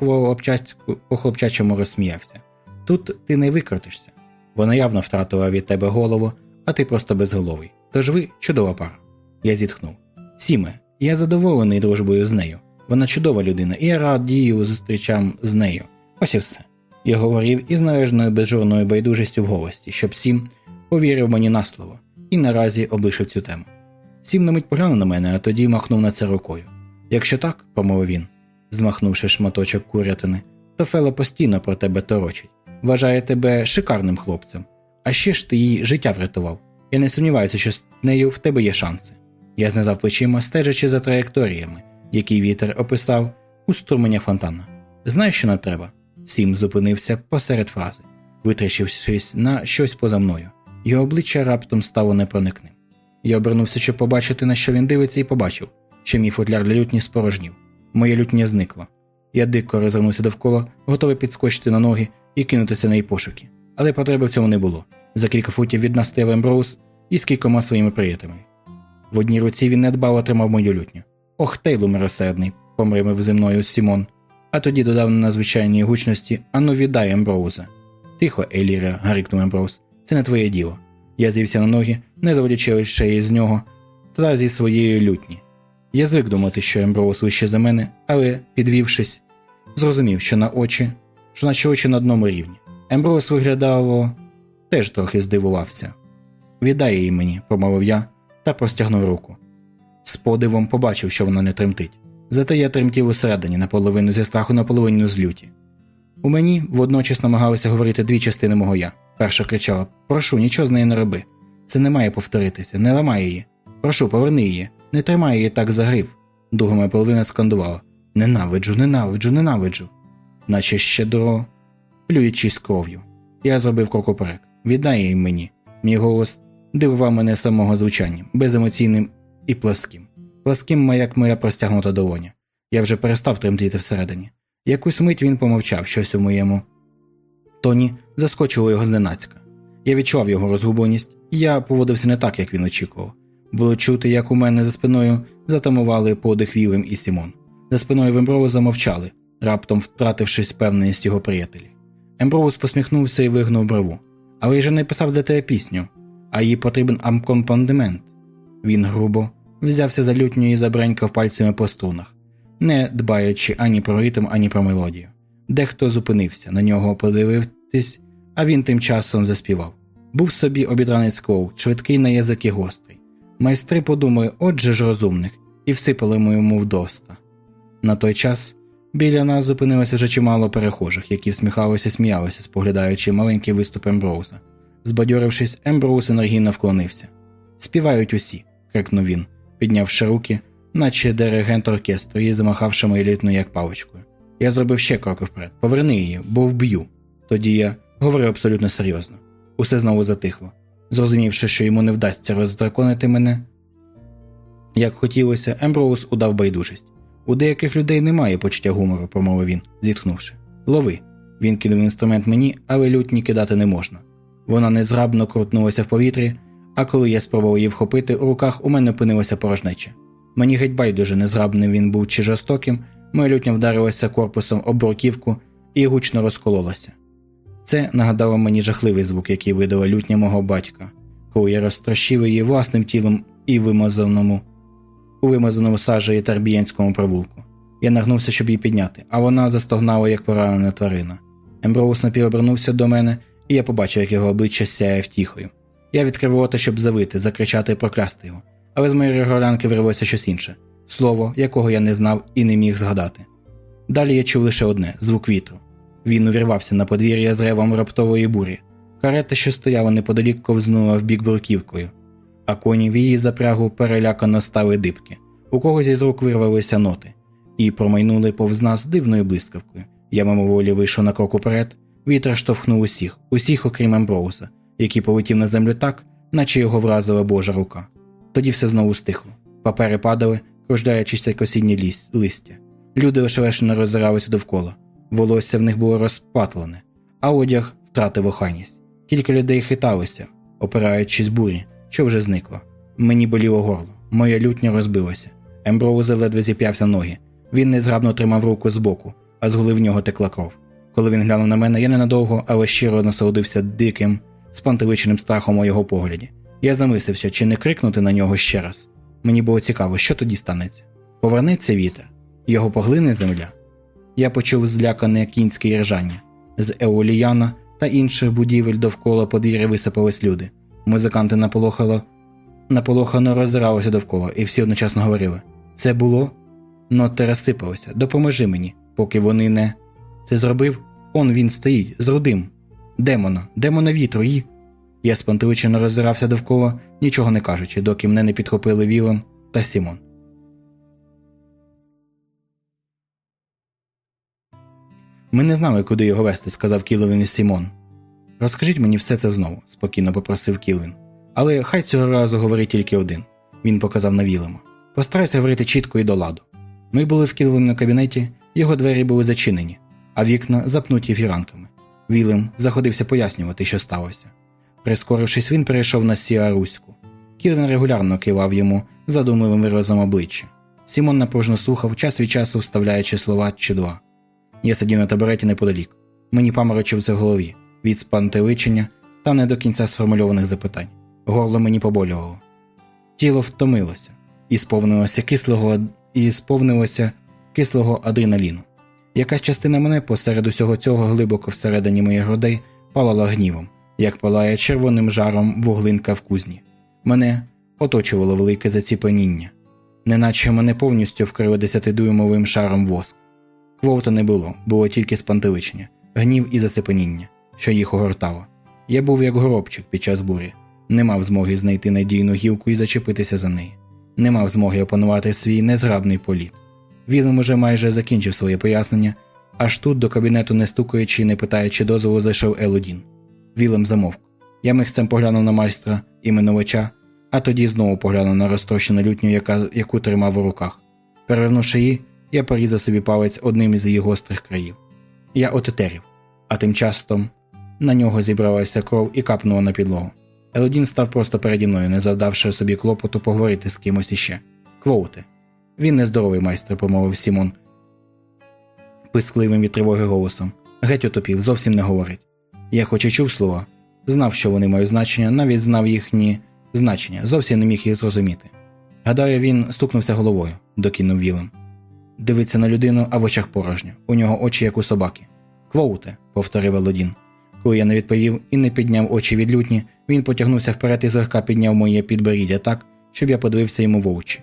хлопчачому розсміявся. Тут ти не викрутишся. Вона явно втратила від тебе голову, а ти просто безголовий. Тож ви чудова пара. Я зітхнув. Сіме, я задоволений дружбою з нею. Вона чудова людина, і я радію зустрічам з нею. Ось і все. Я говорив із належною безжурною байдужістю в голості, щоб Сім повірив мені на слово, і наразі облишив цю тему. Сім на мить поглянув на мене, а тоді махнув на це рукою. Якщо так, промовив він, змахнувши шматочок курятини, то Фела постійно про тебе торочить. Вважає тебе шикарним хлопцем, а ще ж ти їй життя врятував. Я не сумніваюся, що з нею в тебе є шанси. Я знизав плечима, стежачи за траєкторіями, які вітер описав у струменях фонтана. Знаєш, що нам треба? Сім зупинився посеред фрази, витрачившись на щось поза мною. Його обличчя раптом стало непроникним. Я обернувся, щоб побачити, на що він дивиться, і побачив, що мій футляр для лютні спорожнів. Моя лютня зникла. Я дико розвернувся довкола, готовий підскочити на ноги і кинутися на її пошуки. Але потреби в цьому не було. За кілька футів від нас стояв Емброуз із кількома своїми приятелями. В одній руці він недбало тримав мою лютню. Ох, Тейлу милосердний, помимрив за мною Сімон, а тоді додав на звичайній гучності Ану віддай, Емброузе. Тихо, Еліре, гаркнув Емброуз, це не твоє діло. Я звівся на ноги, не зводячи очей з нього, та зі своєї лютні. Я звик думати, що Емброуз вище за мене, але, підвівшись, зрозумів, що на очі, що наші очі на одному рівні. Емброуз виглядало теж трохи здивувався. Віддай її мені, промовив я та простягнув руку. З подивом побачив, що вона не тремтить. Зате я тремтів усередині наполовину зі страху, наполовину з люті. У мені водночас намагалися говорити дві частини мого я. Перша кричала Прошу, нічого з нею не роби. Це не має повторитися, не ламай її. Прошу, поверни її, не тримай її так за грив. Друга моя половина скандувала Ненавиджу, ненавиджу, ненавиджу, наче щедро, плюючись кров'ю. Я зробив крок уперед. Віддай її мені. Мій голос дивував мене самого звучанням, беземоційним і пласким. Пласким, як моя простягнута долоня. Я вже перестав тремтіти всередині. Якусь мить він помовчав щось у моєму. Тоні заскочило його зненацька. Я відчував його розгубленість, я поводився не так, як він очікував. Було чути, як у мене за спиною затамували подих Вілем і Сімон. За спиною Вемброу замовчали, раптом втратившись впевненість його приятелі. Емброуз посміхнувся і вигнув браву. Але я же не писав для тебе пісню, а їй потрібен акомпанемент. Він грубо взявся за лютню і забренькав пальцями по струнах, не дбаючи ані про ритм, ані про мелодію. Дехто зупинився, на нього подивитись, а він тим часом заспівав. Був собі обідранець Коу, швидкий на язик і гострий. Майстри подумали, отже ж розумних, і всипали йому вдоста. На той час біля нас зупинилося вже чимало перехожих, які всміхалися сміялися, споглядаючи маленький виступ Емброуза. Збадьорившись, Емброуз енергійно вклонився. Співають усі, крикнув він, піднявши руки, наче диригент оркестру і замахавши мою літну як паличкою. Я зробив ще крок вперед. Поверни її, бо вб'ю. Тоді я говорив абсолютно серйозно. Усе знову затихло. Зрозумівши, що йому не вдасться роздраконити мене, як хотілося, Емброуз удав байдужість. У деяких людей немає почуття гумору, промовив він, зітхнувши. Лови. Він кинув інструмент мені, але лютні кидати не можна. Вона незграбно крутнулася в повітрі, а коли я спробував її вхопити, у руках у мене опинилася порожнеча. Мені геть байдуже незграбним він був чи жорстоким, моя лютня вдарилася корпусом об бруківку і гучно розкололася. Це нагадало мені жахливий звук, який видала лютня мого батька, коли я розтрощив її власним тілом і вимазаному у вимазаному сажею тарбієнському провулку. Я нагнувся, щоб її підняти, а вона застогнала, як поранена тварина. Емброус напівобернувся до мене, і я побачив, як його обличчя сяє втіхою. Я відкрив рота, щоб завити, закричати і проклясти його, але з моєї горлянки вирвалося щось інше слово, якого я не знав і не міг згадати. Далі я чув лише одне звук вітру. Він увірвався на подвір'я з ревом раптової бурі. Карета, що стояла неподалік, ковзнула в бік бруківкою, а коні в її запрягу перелякано стали дибки. У когось із рук вирвалися ноти і промайнули повз нас дивною блискавкою. Я мимоволі вийшов на крок уперед, вітер штовхнув усіх, усіх, окрім Емброуза, який полетів на землю так, наче його вразила Божа рука. Тоді все знову стихло. Папери падали, кружляючись як осінні листя. Люди ошелешено роззиралися довкола. Волосся в них було розпатлене, а одяг втратив охайність. Кілька людей хиталися, опираючись бурі, що вже зникло. Мені боліло горло, моя лютня розбилася. Емброузе ледве зіп'явся ноги. Він незграбно тримав руку збоку, а з голи в нього текла кров. Коли він глянув на мене, я ненадовго, але щиро насолодився диким, спантеличеним страхом у його погляді. Я замислився, чи не крикнути на нього ще раз. Мені було цікаво, що тоді станеться. Повернеться вітер, його поглине земля. Я почув злякане кінське ржання. З Еоліяна та інших будівель довкола подвір'я висипались люди. Музиканти наполохало, наполохано роззиралися довкола, і всі одночасно говорили: Це було? Ноти розсипалися. Допоможи мені, поки вони не. Це зробив? Он він стоїть, з рудим. Демона, демона вітру і. Я спантеличено роззирався довкола, нічого не кажучи, доки мене не підхопили Вілем та Сімон. Ми не знали, куди його вести, сказав Кілвіну Сімон. Розкажіть мені все це знову, спокійно попросив Кілвін. Але хай цього разу говорить тільки один. Він показав на Вілема. Постарайся говорити чітко і до ладу. Ми були в Кілвіну кабінеті, його двері були зачинені, а вікна запнуті фіранками. Вілем заходився пояснювати, що сталося. Прискорившись, він перейшов на Сіаруську. Кілвін регулярно кивав йому задумливим виразом обличчя. Сімон напружно слухав, час від часу вставляючи слова чи два. Я сидів на табуреті неподалік. Мені паморочився в голові від спантеличення та не до кінця сформульованих запитань. Горло мені поболювало. Тіло втомилося і сповнилося кислого і сповнилося кислого адреналіну. Якась частина мене посеред усього цього глибоко всередині моїх грудей палала гнівом, як палає червоним жаром вуглинка в кузні. Мене оточувало велике заціпеніння, неначе мене повністю вкрило десятидюймовим шаром воск. Квота не було, було тільки спантеличення, гнів і зацепеніння, що їх огортало. Я був як горобчик під час бурі, не мав змоги знайти надійну гілку і зачепитися за неї, не мав змоги опанувати свій незграбний політ. Вілем уже майже закінчив своє пояснення, аж тут, до кабінету, не стукаючи і не питаючи дозволу, зайшов Елодін. Вілем замовк. Я михцем поглянув на майстра іменувача, а тоді знову поглянув на розтрощену лютню, яка, яку тримав у руках. Перевернувши її, я порізав собі палець одним із її гострих країв. Я отетерів, а тим часом на нього зібралася кров і капнула на підлогу. Елодін став просто переді мною, не завдавши собі клопоту поговорити з кимось іще. Квоуте. Він нездоровий, майстре, промовив Сімон пискливим від тривоги голосом. Геть отупів, зовсім не говорить. Я хоч і чув слова, знав, що вони мають значення, навіть знав їхні значення, зовсім не міг їх зрозуміти. Гадаю, він стукнувся головою, докинув Вілем. Дивиться на людину, а в очах порожньо. У нього очі, як у собаки. Квоуте, повторив Елодін. Коли я не відповів і не підняв очі від лютні, він потягнувся вперед і злегка підняв моє підборіддя так, щоб я подивився йому в очі.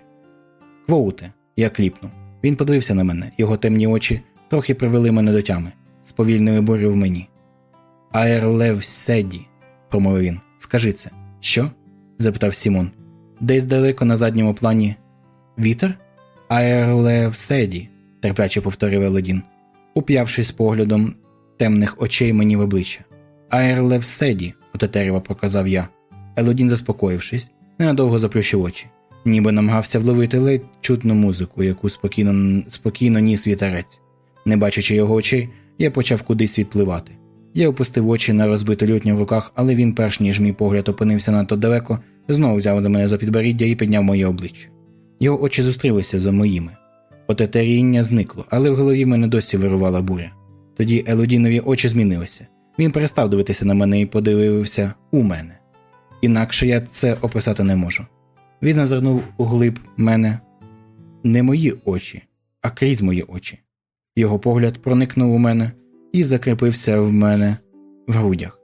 Квоуте, я кліпнув. Він подивився на мене, його темні очі трохи привели мене до тями, сповільнили бурю в мені. Аерлевседі, промовив він. Скажи це. Що? запитав Сімон. Десь далеко на задньому плані. Вітер? Аерлев Седі, терпляче повторив Елодін, уп'явшись поглядом темних очей мені в обличчя. Аерлев Седі, отетерево проказав я. Елодін, заспокоївшись, ненадовго заплющив очі, ніби намагався вловити ледь чутну музику, яку спокійно спокійно ніс вітерець. Не бачачи його очей, я почав кудись відпливати. Я опустив очі на розбиту лютню в руках, але він, перш ніж мій погляд опинився надто далеко, знову взяв за мене за підборіддя і підняв моє обличчя. Його очі зустрілися за моїми. Отетеріння зникло, але в голові мене досі вирувала буря. Тоді Елодінові очі змінилися. Він перестав дивитися на мене і подивився у мене. Інакше я це описати не можу. Він назирнув у глиб мене не мої очі, а крізь мої очі. Його погляд проникнув у мене і закріпився в мене в грудях.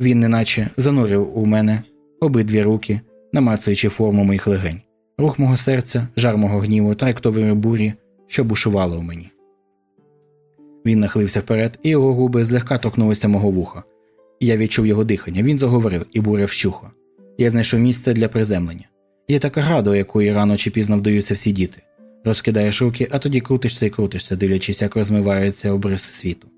Він неначе занурив у мене обидві руки, намацуючи форму моїх легень, рух мого серця, жар мого гніву, траєктової бурі, що бушувало в мені. Він нахилився вперед, і його губи злегка торкнулися мого вуха. Я відчув його дихання, він заговорив і буря вщухла. Я знайшов місце для приземлення. Є така гра, до якої рано чи пізно вдаються всі діти. Розкидаєш руки, а тоді крутишся і крутишся, дивлячись, як розмиваються обриси світу.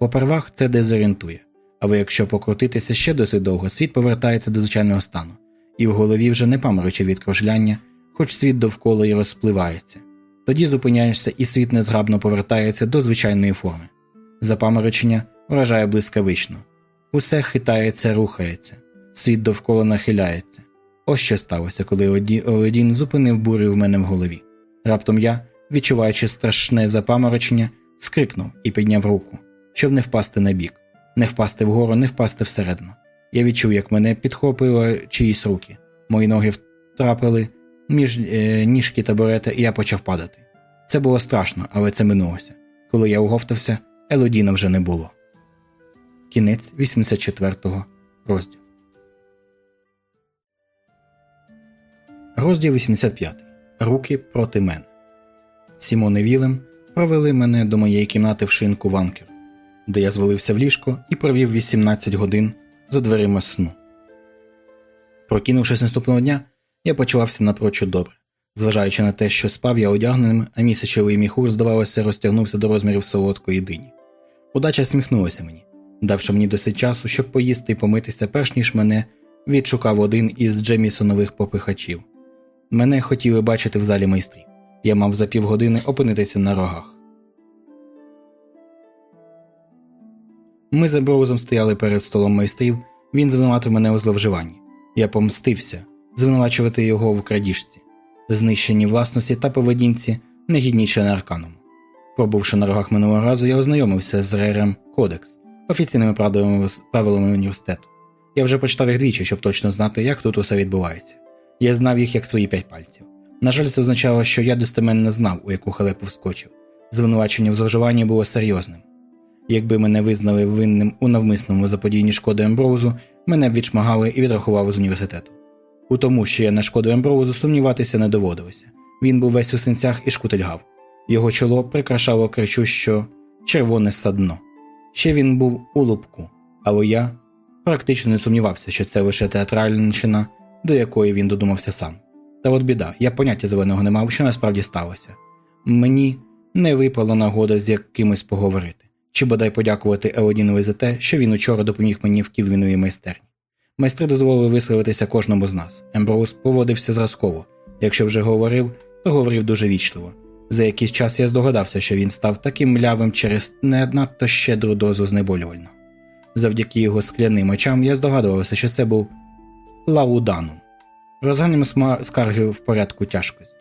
Попервах це дезорієнтує, але якщо покрутитися ще досить довго, світ повертається до звичайного стану, і в голові вже не памороче від кружляння, хоч світ довкола й розпливається. Тоді зупиняєшся, і світ незграбно повертається до звичайної форми. Запаморочення вражає блискавично. Усе хитається, рухається, світ довкола нахиляється. Ось що сталося, коли Одін зупинив бурю в мене в голові. Раптом я, відчуваючи страшне запаморочення, скрикнув і підняв руку щоб не впасти на бік, не впасти вгору, не впасти всередину. Я відчув, як мене підхопили чиїсь руки. Мої ноги втрапили між е, ніжки табурета, і я почав падати. Це було страшно, але це минулося. Коли я оговтався, Елодіна вже не було. Кінець 84-го розділу. Розділ 85. Руки проти мене. Сімон і Вілем провели мене до моєї кімнати в шинку в Анкера, де я звалився в ліжко і провів 18 годин за дверима сну. Прокинувшись наступного дня, я почувався напрочуд добре, зважаючи на те, що спав я одягненим, а мій сечовий міхур, здавалося, розтягнувся до розмірів солодкої дині. Удача усміхнулася мені, давши мені досить часу, щоб поїсти і помитися, перш ніж мене відшукав один із Джемісонових попихачів. Мене хотіли бачити в залі майстрів. Я мав за півгодини опинитися на рогах. Ми за Броузом стояли перед столом майстрів, він звинуватив мене у зловживанні. Я помстився, звинувачувати його в крадіжці, знищенні власності та поведінці негідніче на арканому. Пробувши на рогах минулого разу, я ознайомився з РРМ Кодекс, офіційними правилами університету. Я вже почитав їх двічі, щоб точно знати, як тут усе відбувається. Я знав їх як свої п'ять пальців. На жаль, це означало, що я достеменно знав, у яку халепу вскочив. Звинувачення в зловживанні було серйозним. Якби мене визнали винним у навмисному заподіянні шкоди Емброузу, мене б відшмагали і відрахували з університету. У тому, що я на шкоду Емброузу сумніватися не доводилося. Він був весь у синцях і шкутильгав. Його чоло прикрашало кричущо червоне садно. Ще він був у лупку, але я практично не сумнівався, що це лише театральничина, до якої він додумався сам. Та от біда, я поняття зеленого не мав, що насправді сталося. Мені не випала нагода з якимось поговорити, чи бодай подякувати Еодінові за те, що він учора допоміг мені в кілвіновій майстерні. Майстри дозволили висловитися кожному з нас. Емброуз поводився зразково. Якщо вже говорив, то говорив дуже вічливо. За якийсь час я здогадався, що він став таким млявим через не надто щедру дозу знеболювального. Завдяки його скляним очам я здогадувався, що це був лауданум. Розганемо скарги в порядку тяжкості,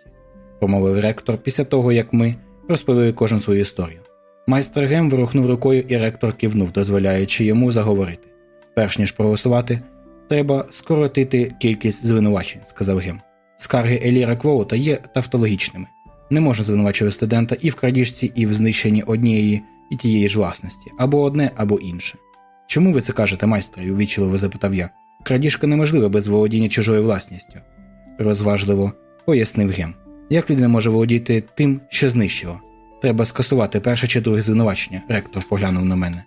промовив ректор після того, як ми розповіли кожен свою історію. Майстер Гем вирухнув рукою, і ректор кивнув, дозволяючи йому заговорити. Перш ніж проголосувати, треба скоротити кількість звинувачень, сказав Гем. Скарги Еліра Квоута є тавтологічними. Не можна звинувачувати студента і в крадіжці, і в знищенні однієї і тієї ж власності, або одне, або інше. Чому ви це кажете, майстре? увічливо запитав я. Крадіжка неможлива без володіння чужою власністю, розважливо пояснив Гем. Як людина може володіти тим, що знищила? Треба скасувати перше чи друге звинувачення, ректор поглянув на мене.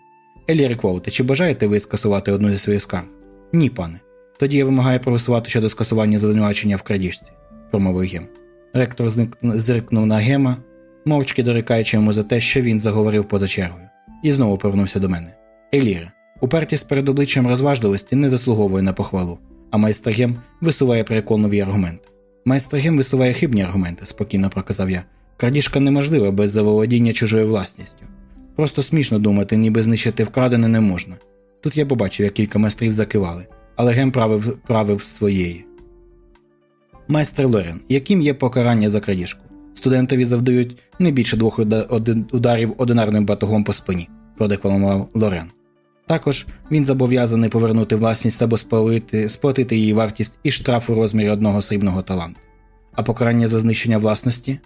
Елірі Квоуте, чи бажаєте ви скасувати одну зі своїх скарг? Ні, пане. Тоді я вимагаю проголосувати щодо скасування звинувачення в крадіжці, промовив Гем. Ректор зиркнув на Гема, мовчки дорікаючи йому за те, що він заговорив поза чергою, і знову повернувся до мене. Еліре, упертість перед обличчям розважливості не заслуговує на похвалу, а майстер Гем висуває переконливі аргументи. Майстер Гем висуває хибні аргументи, спокійно проказав я. Крадіжка неможлива без заволодіння чужою власністю. Просто смішно думати, ніби знищити вкрадене не можна. Тут я побачив, як кілька майстрів закивали, але Гем правив правив своєї. Майстер Лорен, яким є покарання за крадіжку? Студентові завдають не більше двох ударів одинарним батогом по спині, продекламував Лорен. Також він зобов'язаний повернути власність або сплатити, сплатити її вартість і штраф у розмірі одного срібного таланту. А покарання за знищення власності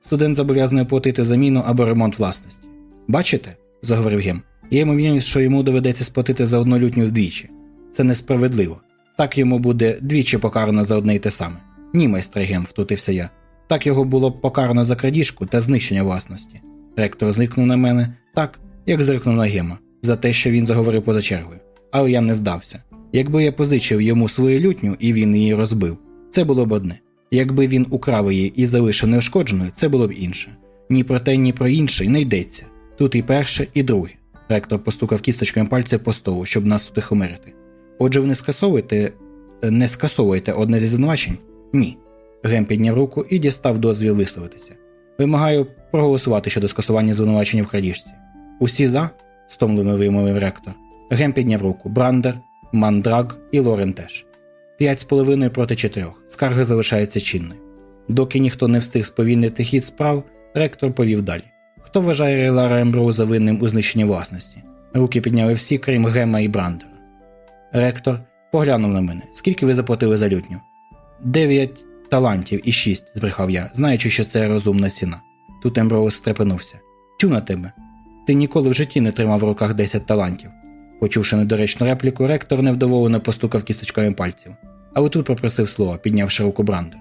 студент зобов'язаний оплатити заміну або ремонт власності. Бачите? заговорив Гем. Є ймовірність, що йому доведеться сплатити за одну лютню вдвічі. Це несправедливо. Так йому буде двічі покарано за одне й те саме. Ні, майстре Гем, втрутився я. Так його було б покарано за крадіжку та знищення власності. Ректор зиркнув на мене так, як зиркнув на Гема, за те, що він заговорив поза чергою. Але я не здався. Якби я позичив йому свою лютню і він її розбив, це було б одне. Якби він украв її і залишив неушкодженою, це було б інше. Ні про те, ні про інше не йдеться. Тут і перше, і друге. Ректор постукав кісточками пальця по столу, щоб нас утихомирити. Отже, ви не скасовуєте не скасовуєте одне зі звинувачень? Ні. Грем підняв руку і дістав дозвіл висловитися. Вимагаю проголосувати щодо скасування звинувачення в крадіжці. Усі за? Стомлено вимовив ректор. Грем підняв руку. Брандер, Мандраг і Лорен теж. П'ять з половиною проти чотирьох. Скарга залишається чинною. Доки ніхто не встиг сповільнити хід справ, ректор повів далі. Хто вважає Рейлара Емброуза винним у знищенні власності? Руки підняли всі, крім Гема і Брандера. Ректор поглянув на мене. Скільки ви заплатили за лютню? Дев'ять талантів і шість, збрехав я, знаючи, що це розумна ціна. Тут Емброуз стрепенувся. Тю на тебе. Ти ніколи в житті не тримав в руках 10 талантів. Почувши недоречну репліку, ректор невдоволено постукав кісточками пальців. Але тут попросив слова, піднявши руку Брандер.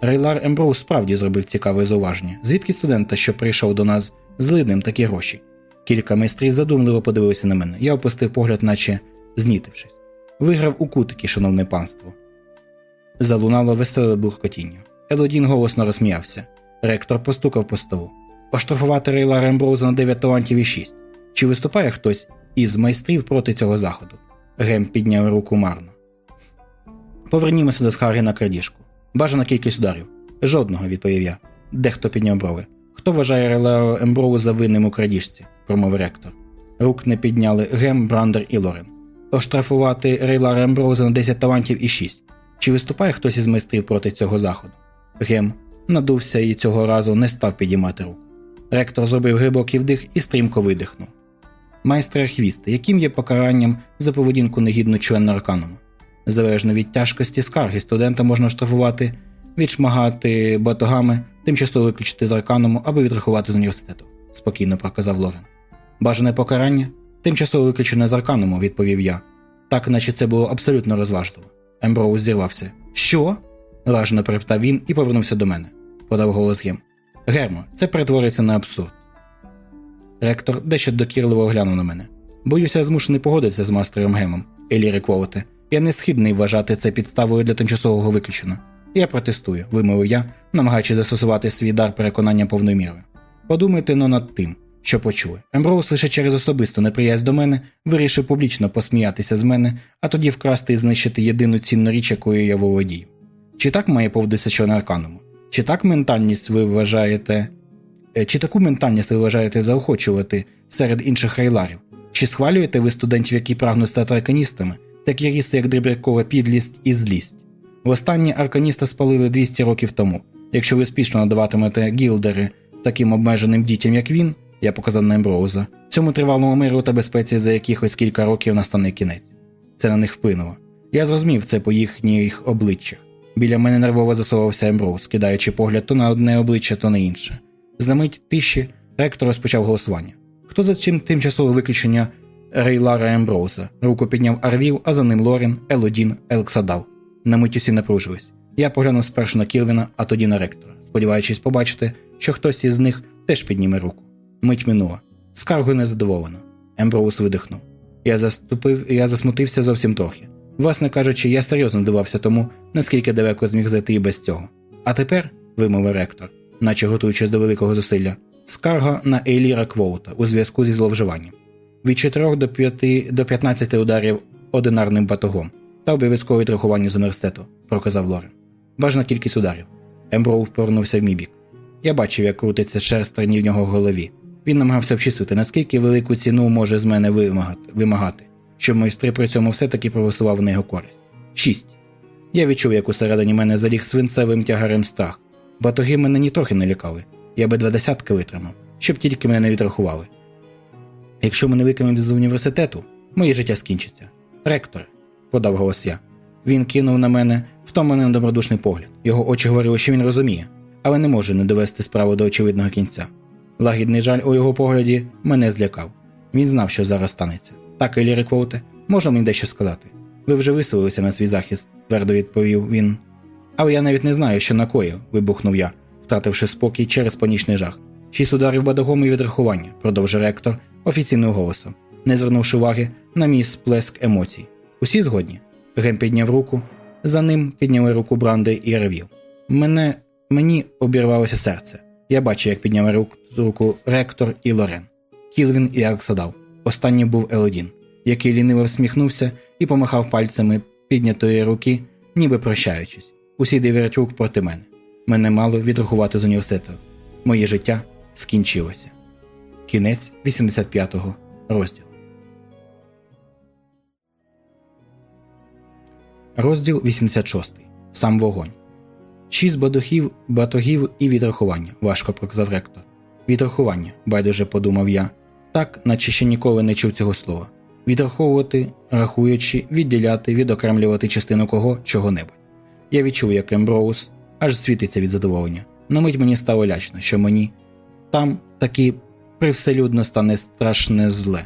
Рейлар Емброуз справді зробив цікаве зауваження. Звідки студента, що прийшов до нас з лиднем такі гроші? Кілька майстрів задумливо подивилися на мене. Я опустив погляд, наче знітившись. Виграв у кутики, шановне панство. Залунало веселе буркотіння. Елодін голосно розсміявся. Ректор постукав по столу. Оштрафувати Рейлара Емброуза на 9 талантів і 6. Чи виступає хтось із майстрів проти цього заходу? Гем підняв руку марно. Повернімося до скарги на крадіжку. Бажана кількість ударів. Жодного, відповів я. Дехто підняв брови. Хто вважає Рейлара Емброуза винним у крадіжці? промовив ректор. Рук не підняли Гем, Брандер і Лорен. Оштрафувати Рейлара Емброуза на 10 талантів і 6. Чи виступає хтось із майстрів проти цього заходу? Гем надувся і цього разу не став підіймати руку. Ректор зробив глибокий вдих і стрімко видихнув. Майстер хвіст, яким є покаранням за поведінку негідну члена аркануму. Залежно від тяжкості скарги, студента можна штрафувати, відшмагати батогами, тимчасово виключити з аркануму або відрахувати з університету, спокійно проказав Лорен. Бажане покарання? Тимчасово виключене з аркануму, відповів я. Так, наче це було абсолютно розважливо. Емброуз зірвався. Що? вражено перепитав він і повернувся до мене, подав голос Гем. Гермо, це перетвориться на абсурд. Ректор дещо докірливо оглянув на мене. Боюся, змушений погодитися з мастером Гемом, Еліри Квоуте. Я не східний вважати це підставою для тимчасового виключення. Я протестую, вимовив я, намагаючись застосувати свій дар переконання повною мірою. Подумайте но над тим, що почули. Емброуз лише через особисту неприязнь до мене вирішив публічно посміятися з мене, а тоді вкрасти і знищити єдину цінну річ, якою я володію. Чи так має поводитися член арканому? Чи так ментальність ви вважаєте? Е, чи таку ментальність ви вважаєте заохочувати серед інших рейларів? Чи схвалюєте ви студентів, які прагнуть стати арканістами, такі ріси, як дрібрякова підлість і злість? Востаннє арканіста спалили 200 років тому. Якщо ви успішно надаватимете гілдери таким обмеженим дітям, як він, я показав на Емброуза, цьому тривалому миру та безпеці за якихось кілька років настане кінець. Це на них вплинуло. Я зрозумів це по їхніх обличчях. Біля мене нервово засовувався Емброуз, кидаючи погляд то на одне обличчя, то на інше. За мить тиші ректор розпочав голосування. Хто за чим тимчасове виключення Рейлара Емброуза? Руку підняв Арвіл, а за ним Лорен, Елодін, Елксадал. На мить усі напружились. Я поглянув спершу на Кілвіна, а тоді на ректора, сподіваючись побачити, що хтось із них теж підніме руку. Мить минула. Скаргою незадоволено. Емброуз видихнув. Я заступив, я засмутився зовсім трохи. Власне кажучи, я серйозно дивався тому, наскільки далеко зміг зайти і без цього. А тепер, вимовив ректор, наче готуючись до великого зусилля, скарга на Ейліра Квоута у зв'язку зі зловживанням. Від 4 до 5 до 15 ударів одинарним батогом та обов'язкове відрахування з університету, проказав Лорен. Бажана кількість ударів. Емброув повернувся в мій бік. Я бачив, як крутиться шерстрані в нього в голові. Він намагався обчислити, наскільки велику ціну може з мене вимагати, щоб майстри при цьому все-таки проголосував на його користь. 6. Я відчув, як усередині мене заліг свинцевим тягарем страх. Батоги мене нітрохи не лякали. Я би два десятки витримав, щоб тільки мене не відрахували. Якщо мене викинуть з університету, моє життя скінчиться. Ректор, подав голос я. Він кинув на мене втомлений добродушний погляд. Його очі говорили, що він розуміє, але не може не довести справу до очевидного кінця. Лагідний жаль у його погляді мене злякав. Він знав, що зараз станеться. Так, Елі Реквоуте, можна мені дещо сказати. Ви вже виселилися на свій захист, твердо відповів він. Але я навіть не знаю, що накоїв, вибухнув я, втративши спокій через панічний жах. Шість ударів бадагом і відрахування, продовжив ректор офіційним голосом, не звернувши уваги на мій сплеск емоцій. Усі згодні. Гем підняв руку, за ним підняли руку Бранди і ревів. Мене мені обірвалося серце. Я бачив, як підняли руку ректор і Лорен, Кілвін і Арксадал. Останній був Елодін, який ліниво всміхнувся і помахав пальцями піднятої руки, ніби прощаючись. Усі дев'ять рук проти мене. Мене мало відрахувати з університету. Моє життя скінчилося. Кінець 85-го розділу. Розділ 86. Сам вогонь. Шість батогів, батогів і відрахування. Важко проказав ректор. Відрахування, байдуже подумав я, так, наче ще ніколи не чув цього слова. Відраховувати, рахуючи, відділяти, відокремлювати частину кого чого-небудь. Я відчув, як Емброуз аж світиться від задоволення. На мить мені стало лячно, що мені там таки привселюдно стане страшне зле.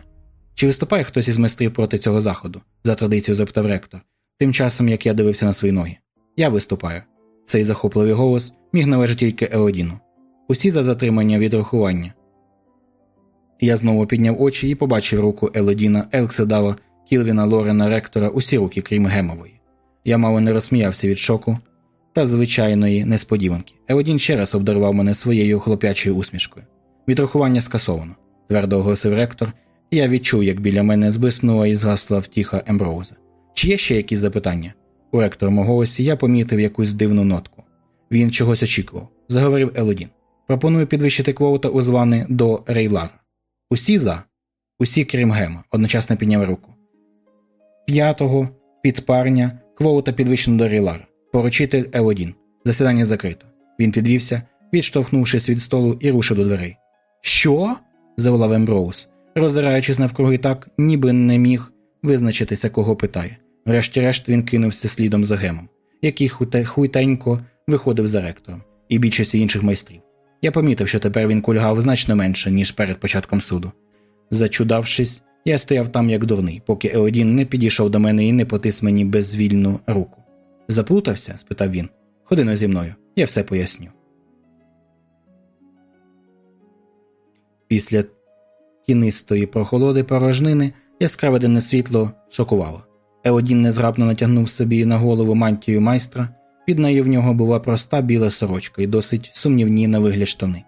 Чи виступає хтось із майстрів проти цього заходу? за традицією запитав ректор, тим часом як я дивився на свої ноги. Я виступаю. Цей захопливий голос міг належати тільки Еодіну. Усі за затримання відрахування. Я знову підняв очі і побачив руку Елодіна, Елкседала, Кілвіна, Лорена, ректора, усі руки, крім Гемової. Я мало не розсміявся від шоку та звичайної несподіванки. Елодін ще раз обдарував мене своєю хлоп'ячою усмішкою. Відрахування скасовано, твердо оголосив ректор, і я відчув, як біля мене збиснула і згасла втіха Емброуза. Чи є ще якісь запитання? У ректорому голосі я помітив якусь дивну нотку. Він чогось очікував. Заговорив Елодін. Пропоную підвищити квота у звани до Рейлара. Усі за, усі крім Гема, одночасно підняв руку. П'ятого підпарня квота підвищено до Рейлара. Поручитель Елодін. Засідання закрито. Він підвівся, відштовхнувшись від столу і рушив до дверей. Що? заволав Емброуз, роззираючись навкруги так, ніби не міг визначитися, кого питає. Врешті-решт він кинувся слідом за гемом, який хуйтенько виходив за ректором і більшістю інших майстрів. Я помітив, що тепер він кульгав значно менше, ніж перед початком суду. Зачудавшись, я стояв там як дурний, поки Еодін не підійшов до мене і не потис мені безвільну руку. Заплутався? спитав він. Ходи но зі мною, я все поясню. Після тінистої прохолоди порожнини яскраве денне світло шокувало. Еодін незграбно натягнув собі на голову мантію майстра, під нею в нього була проста біла сорочка і досить сумнівні на вигляд штани,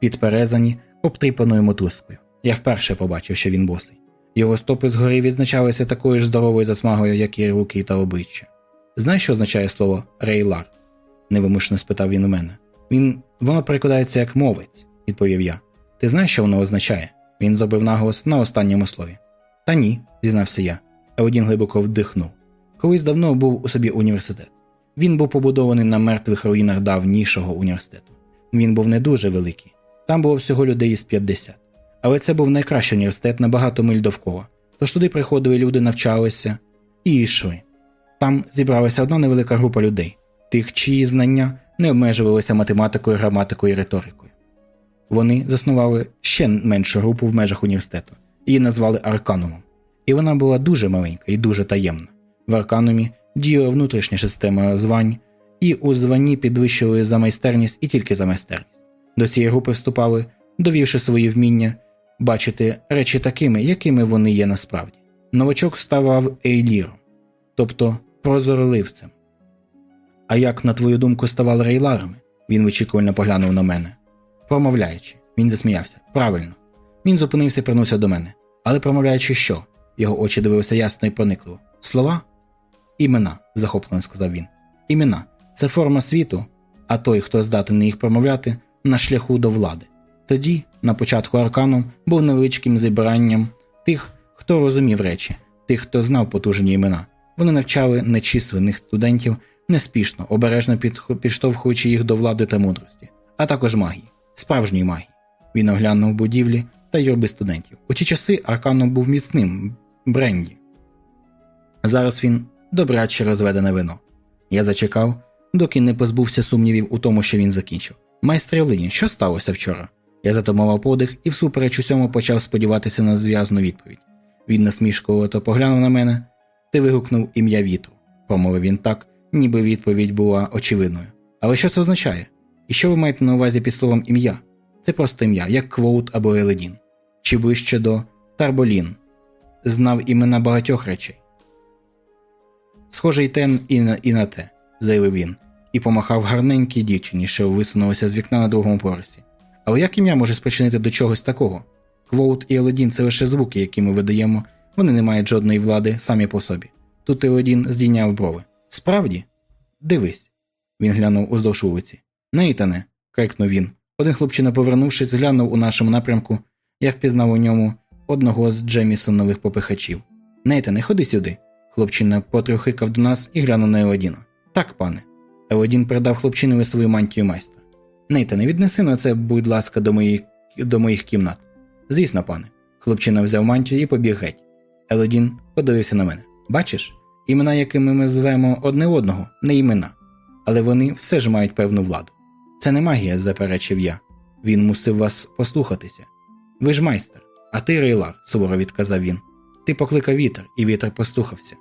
підперезані обтріпаною мотузкою. Я вперше побачив, що він босий. Його стопи згори відзначалися такою ж здоровою засмагою, як і руки та обличчя. Знаєш, що означає слово рейлар? невимушено спитав він у мене. Він воно перекладається як мовець, відповів я. Ти знаєш, що воно означає? Він зробив наголос на останньому слові. Та ні, зізнався я. Еодін глибоко вдихнув. Колись давно був у собі університет. Він був побудований на мертвих руїнах давнішого університету. Він був не дуже великий. Там було всього людей із 50. Але це був найкращий університет на багато миль довкола. Тож туди приходили люди, навчалися і йшли. Там зібралася одна невелика група людей, тих, чиї знання не обмежувалися математикою, граматикою і риторикою. Вони заснували ще меншу групу в межах університету, її назвали Арканумом. І вона була дуже маленька і дуже таємна. В Арканумі діяла внутрішня система звань, і у званні підвищували за майстерність і тільки за майстерність. До цієї групи вступали, довівши свої вміння бачити речі такими, якими вони є насправді. Новачок ставав ейліром, тобто прозорливцем. А як, на твою думку, ставали рейларами? Він вичікувально поглянув на мене. Промовляючи, він засміявся. Правильно. Він зупинився і повернувся до мене. Але промовляючи, що? Його очі дивилися ясно і проникливо. Слова? Імена, захоплено сказав він. Імена це форма світу, а той, хто здатний їх промовляти, на шляху до влади. Тоді, на початку аркану, був невеличким зібранням тих, хто розумів речі, тих, хто знав потужні імена. Вони навчали нечисленних студентів неспішно, обережно підштовхуючи їх до влади та мудрості, а також магії, справжньої магії. Він оглянув будівлі та юрби студентів. У ті часи Арканом був міцним бренді. Зараз він добряче розведене вино. Я зачекав, доки не позбувся сумнівів у тому, що він закінчив. Майстер Олині, що сталося вчора? Я затамував подих і всупереч усьому почав сподіватися на зв'язну відповідь. Він насмішкувато поглянув на мене. Ти вигукнув ім'я вітру, промовив він так, ніби відповідь була очевидною. Але що це означає? І що ви маєте на увазі під словом ім'я? Це просто ім'я, як Квоут або Еледін, чи вище до Тарболін, знав імена багатьох речей. Схоже, й те і на, і на те, заявив він, і помахав гарненькій дівчині, що висунулася з вікна на другому поверсі. Але як ім'я може спричинити до чогось такого? Квоут і Елодін це лише звуки, які ми видаємо, вони не мають жодної влади самі по собі. Тут Елодін здійняв брови. Справді? Дивись. Він глянув уздовж вулиці. Нейтане. крикнув він. Один хлопчина, повернувшись, глянув у нашому напрямку. Я впізнав у ньому одного з Джемісонових попихачів. Нейтане, ходи сюди. Хлопчина потрохикав до нас і глянув на Елодіна. Так, пане. Елодін передав хлопчинові свою мантію майстра. Нейтане, віднеси на це, будь ласка, до моєї до моїх кімнат. Звісно, пане. Хлопчина взяв мантію і побіг геть. Елодін подивився на мене. Бачиш, імена, якими ми звемо одне одного, не імена. Але вони все ж мають певну владу. Це не магія, заперечив я. Він мусив вас послухатися. Ви ж майстер, а ти рейлар, суворо відказав він. Ти покликав вітер, і вітер послухався.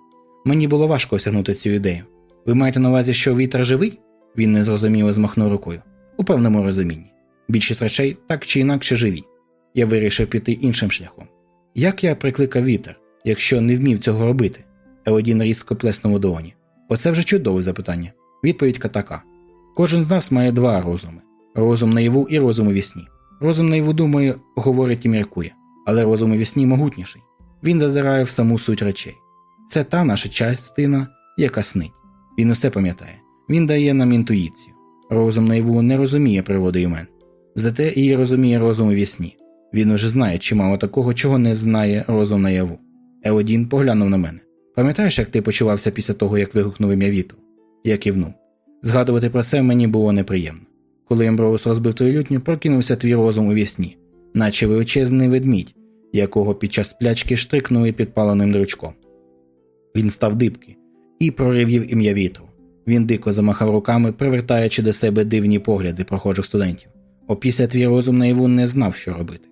Мені було важко осягнути цю ідею. Ви маєте на увазі, що вітер живий? Він незрозуміло змахнув рукою. У певному розумінні. Більшість речей так чи інакше живі. Я вирішив піти іншим шляхом. Як я прикликав вітер, якщо не вмів цього робити? Елодін різко плеснув у долоні. Оце вже чудове запитання. Відповідь така. Кожен з нас має два розуми: розум наяву і розум у вісні. Розум наяву думає, говорить і міркує, але розум у вісні могутніший. Він зазирає в саму суть речей. Це та наша частина, яка снить. Він усе пам'ятає, він дає нам інтуїцію. Розум наяву не розуміє природи імен, зате її розуміє розум у вісні. Він уже знає чимало такого, чого не знає розум наяву. Еодін поглянув на мене. Пам'ятаєш, як ти почувався після того, як вигукнув ім'я вітру? Я кивнув. Згадувати про це мені було неприємно. Коли Емброус розбив твою лютню, прокинувся твій розум у вісні, наче величезний ведмідь, якого під час сплячки штрикнули підпаленим дрючком. Він став дибки і проривів ім'я вітру. Він дико замахав руками, привертаючи до себе дивні погляди прохожих студентів. Опісля твій розум наяву не знав, що робити.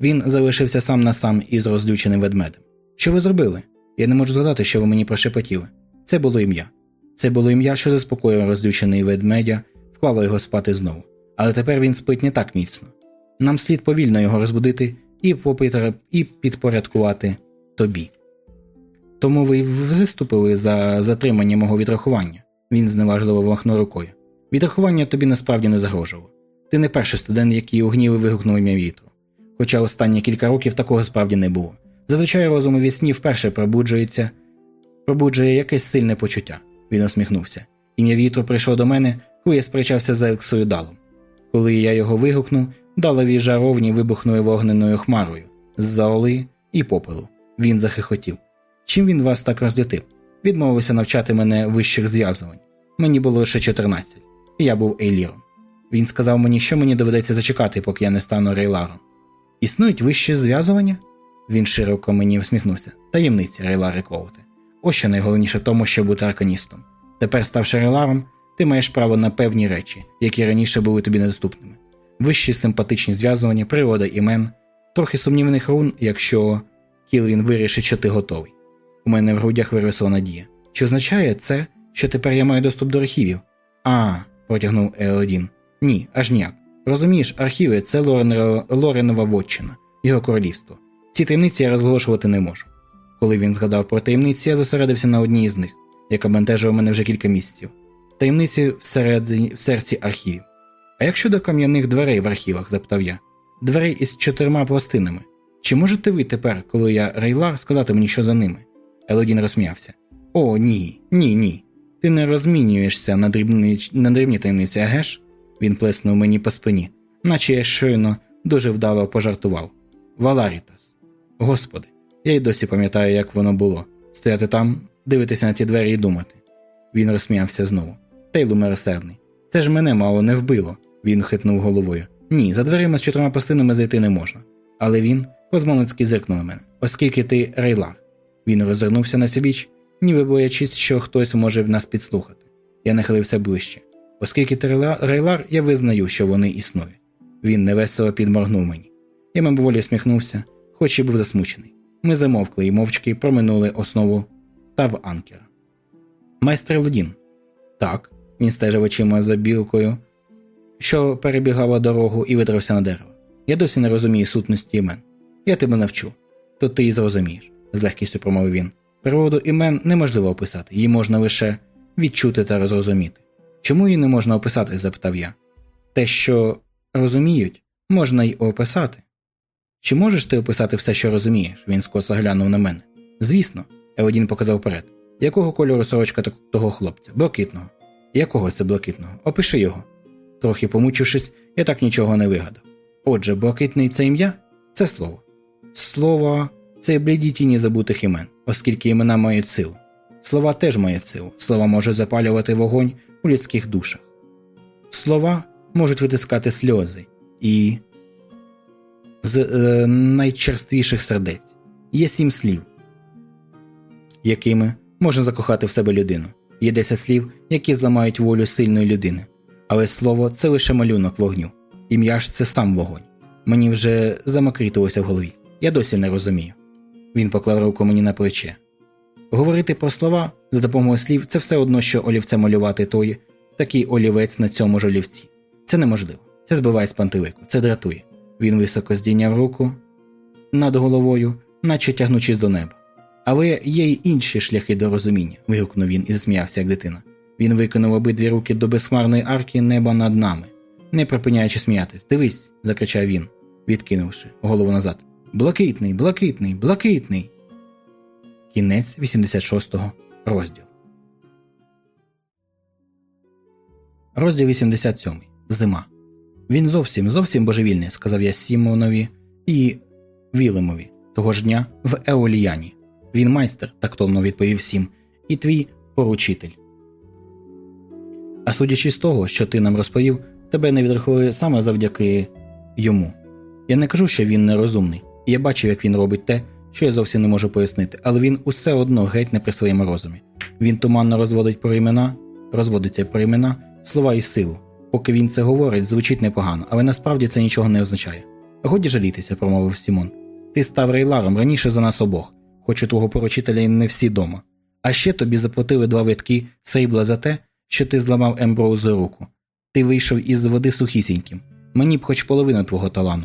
Він залишився сам на сам із розлюченим ведмедем. Що ви зробили? Я не можу згадати, що ви мені прошепотіли. Це було ім'я. Це було ім'я, що заспокоїв розлючений ведмедя, вклало його спати знову. Але тепер він спить не так міцно. Нам слід повільно його розбудити і і підпорядкувати тобі. Тому ви виступили за затримання мого відрахування. Він зневажливо махнув рукою. Відрахування тобі насправді не загрожувало. Ти не перший студент, який у гніви вигукнув ім'я вітру. Хоча останні кілька років такого справді не було. Зазвичай розум у вісні вперше пробуджується, пробуджує якесь сильне почуття. Він усміхнувся. Ім'я вітру прийшов до мене, коли я сперечався з Елексою Далом. Коли я його вигукнув, далові жаровні вибухнули вогненою хмарою з заоли і попелу. Він захихотів. Чим він вас так розлютив? Відмовився навчати мене вищих зв'язувань. Мені було лише 14, і я був ейліром. Він сказав мені, що мені доведеться зачекати, поки я не стану рейларом. Існують вищі зв'язування? Він широко мені всміхнувся. Таємниці рейлари Кроути. Ось що найголовніше в тому, щоб бути арканістом. Тепер, ставши рейларом, ти маєш право на певні речі, які раніше були тобі недоступними. Вищі симпатичні зв'язування, природа імен, трохи сумнівних рун, якщо Кілвін вирішить, що ти готовий. У мене в грудях виросла надія. Чи означає це, що тепер я маю доступ до архівів? А, протягнув Елодін. Ні, аж ніяк. Розумієш, архіви це Лоренова Вотчина, його королівство. Ці таємниці я розголошувати не можу. Коли він згадав про таємниці, я зосередився на одній із них, яка бентежила мене вже кілька місяців. Таємниці всередині, в серці архівів. А як щодо кам'яних дверей в архівах? запитав я. Дверей із чотирма пластинами. Чи можете ви тепер, коли я рейлар, сказати мені, що за ними? Елодін розсміявся. О, ні, ні, ні. Ти не розмінюєшся на дрібні, на дрібні таємниці, агеш? Він плеснув мені по спині, наче я щойно дуже вдало пожартував. Валарітас. Господи, я й досі пам'ятаю, як воно було стояти там, дивитися на ті двері і думати. Він розсміявся знову. Тейлу милосердний. Це ж мене мало не вбило. Він хитнув головою. Ні, за дверима з чотирма пластинами зайти не можна. Але він позмовницьки зиркнув на мене, оскільки ти рейлар. Він розвернувся на сібіч, ніби боячись, що хтось може нас підслухати. Я нахилився ближче. Оскільки ти рейлар, я визнаю, що вони існують. Він невесело підморгнув мені. Я мимоволі сміхнувся, хоч і був засмучений. Ми замовкли і мовчки проминули основу та в анкера. Майстер Ледін. Так, він стежив очима за білкою, що перебігала дорогу і видрався на дерево. Я досі не розумію сутності імен. Я тебе навчу, то ти і зрозумієш, з легкістю промовив він. Природу імен неможливо описати, її можна лише відчути та розрозуміти. Чому її не можна описати? запитав я. Те, що розуміють, можна й описати. Чи можеш ти описати все, що розумієш? Він скоса глянув на мене. Звісно, Еодін показав вперед. Якого кольору сорочка того хлопця? Блакитного. Якого це блакитного? Опиши його. Трохи помучившись, я так нічого не вигадав. Отже, блакитний це ім'я це слово. Слово це бліді тіні забутих імен, оскільки імена мають силу. Слова теж мають силу. Слова можуть запалювати вогонь у людських душах. Слова можуть витискати сльози і з е, найчерствіших сердець. Є сім слів, якими можна закохати в себе людину. Є десять слів, які зламають волю сильної людини. Але слово це лише малюнок вогню. Ім'я ж це сам вогонь. Мені вже замокрітилося в голові. Я досі не розумію. Він поклав руку мені на плече. Говорити про слова за допомогою слів це все одно, що олівце малювати той, такий олівець на цьому ж олівці. Це неможливо. Це збиває з пантелику, це дратує. Він високо здійняв руку над головою, наче тягнучись до неба. Але є й інші шляхи до розуміння, вигукнув він і засміявся, як дитина. Він виконав обидві руки до безхмарної арки неба над нами, не припиняючи сміятись. Дивись, закричав він, відкинувши голову назад. Блакитний, блакитний, блакитний. Кінець 86-го розділу. Розділ 87. Зима. Він зовсім зовсім божевільний, сказав я Сімонові і Вілемові того ж дня в Еоліяні. Він майстер, тактовно відповів Сім, і твій поручитель. А судячи з того, що ти нам розповів, тебе не відраховує саме завдяки йому. Я не кажу, що він нерозумний, я бачив, як він робить те, що я зовсім не можу пояснити, але він усе одно геть не при своєму розумі. Він туманно розводить про імена, розводиться про імена, слова і силу. Поки він це говорить, звучить непогано, але насправді це нічого не означає. Годі жалітися, промовив Сімон. Ти став ре'ларом раніше за нас обох, хоч у твого поручителя не всі дома. А ще тобі заплатили два витки срібла за те, що ти зламав Емброузу руку. Ти вийшов із води сухісіньким. Мені б хоч половину твого талану.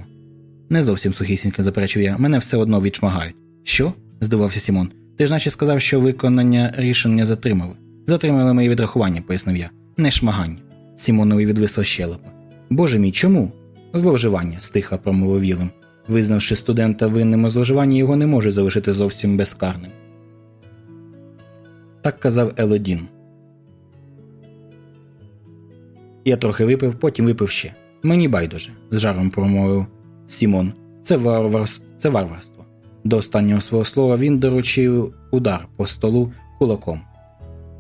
Не зовсім сухісінько, заперечив я, мене все одно відшмагають. Що? здивався Сімон. Ти ж наче сказав, що виконання рішення затримали. Затримали мої відрахування, пояснив я. Не шмагання. Сімонові відвисла щелепа. Боже мій, чому? Зловживання, стиха промовив Вілем. Визнавши студента винним у зловживанні, його не можуть залишити зовсім безкарним. Так казав Елодін. Я трохи випив, потім випив ще. Мені байдуже, з жаром промовив Сімон. Це варварство. Це варварство. До останнього свого слова він доручив удар по столу кулаком.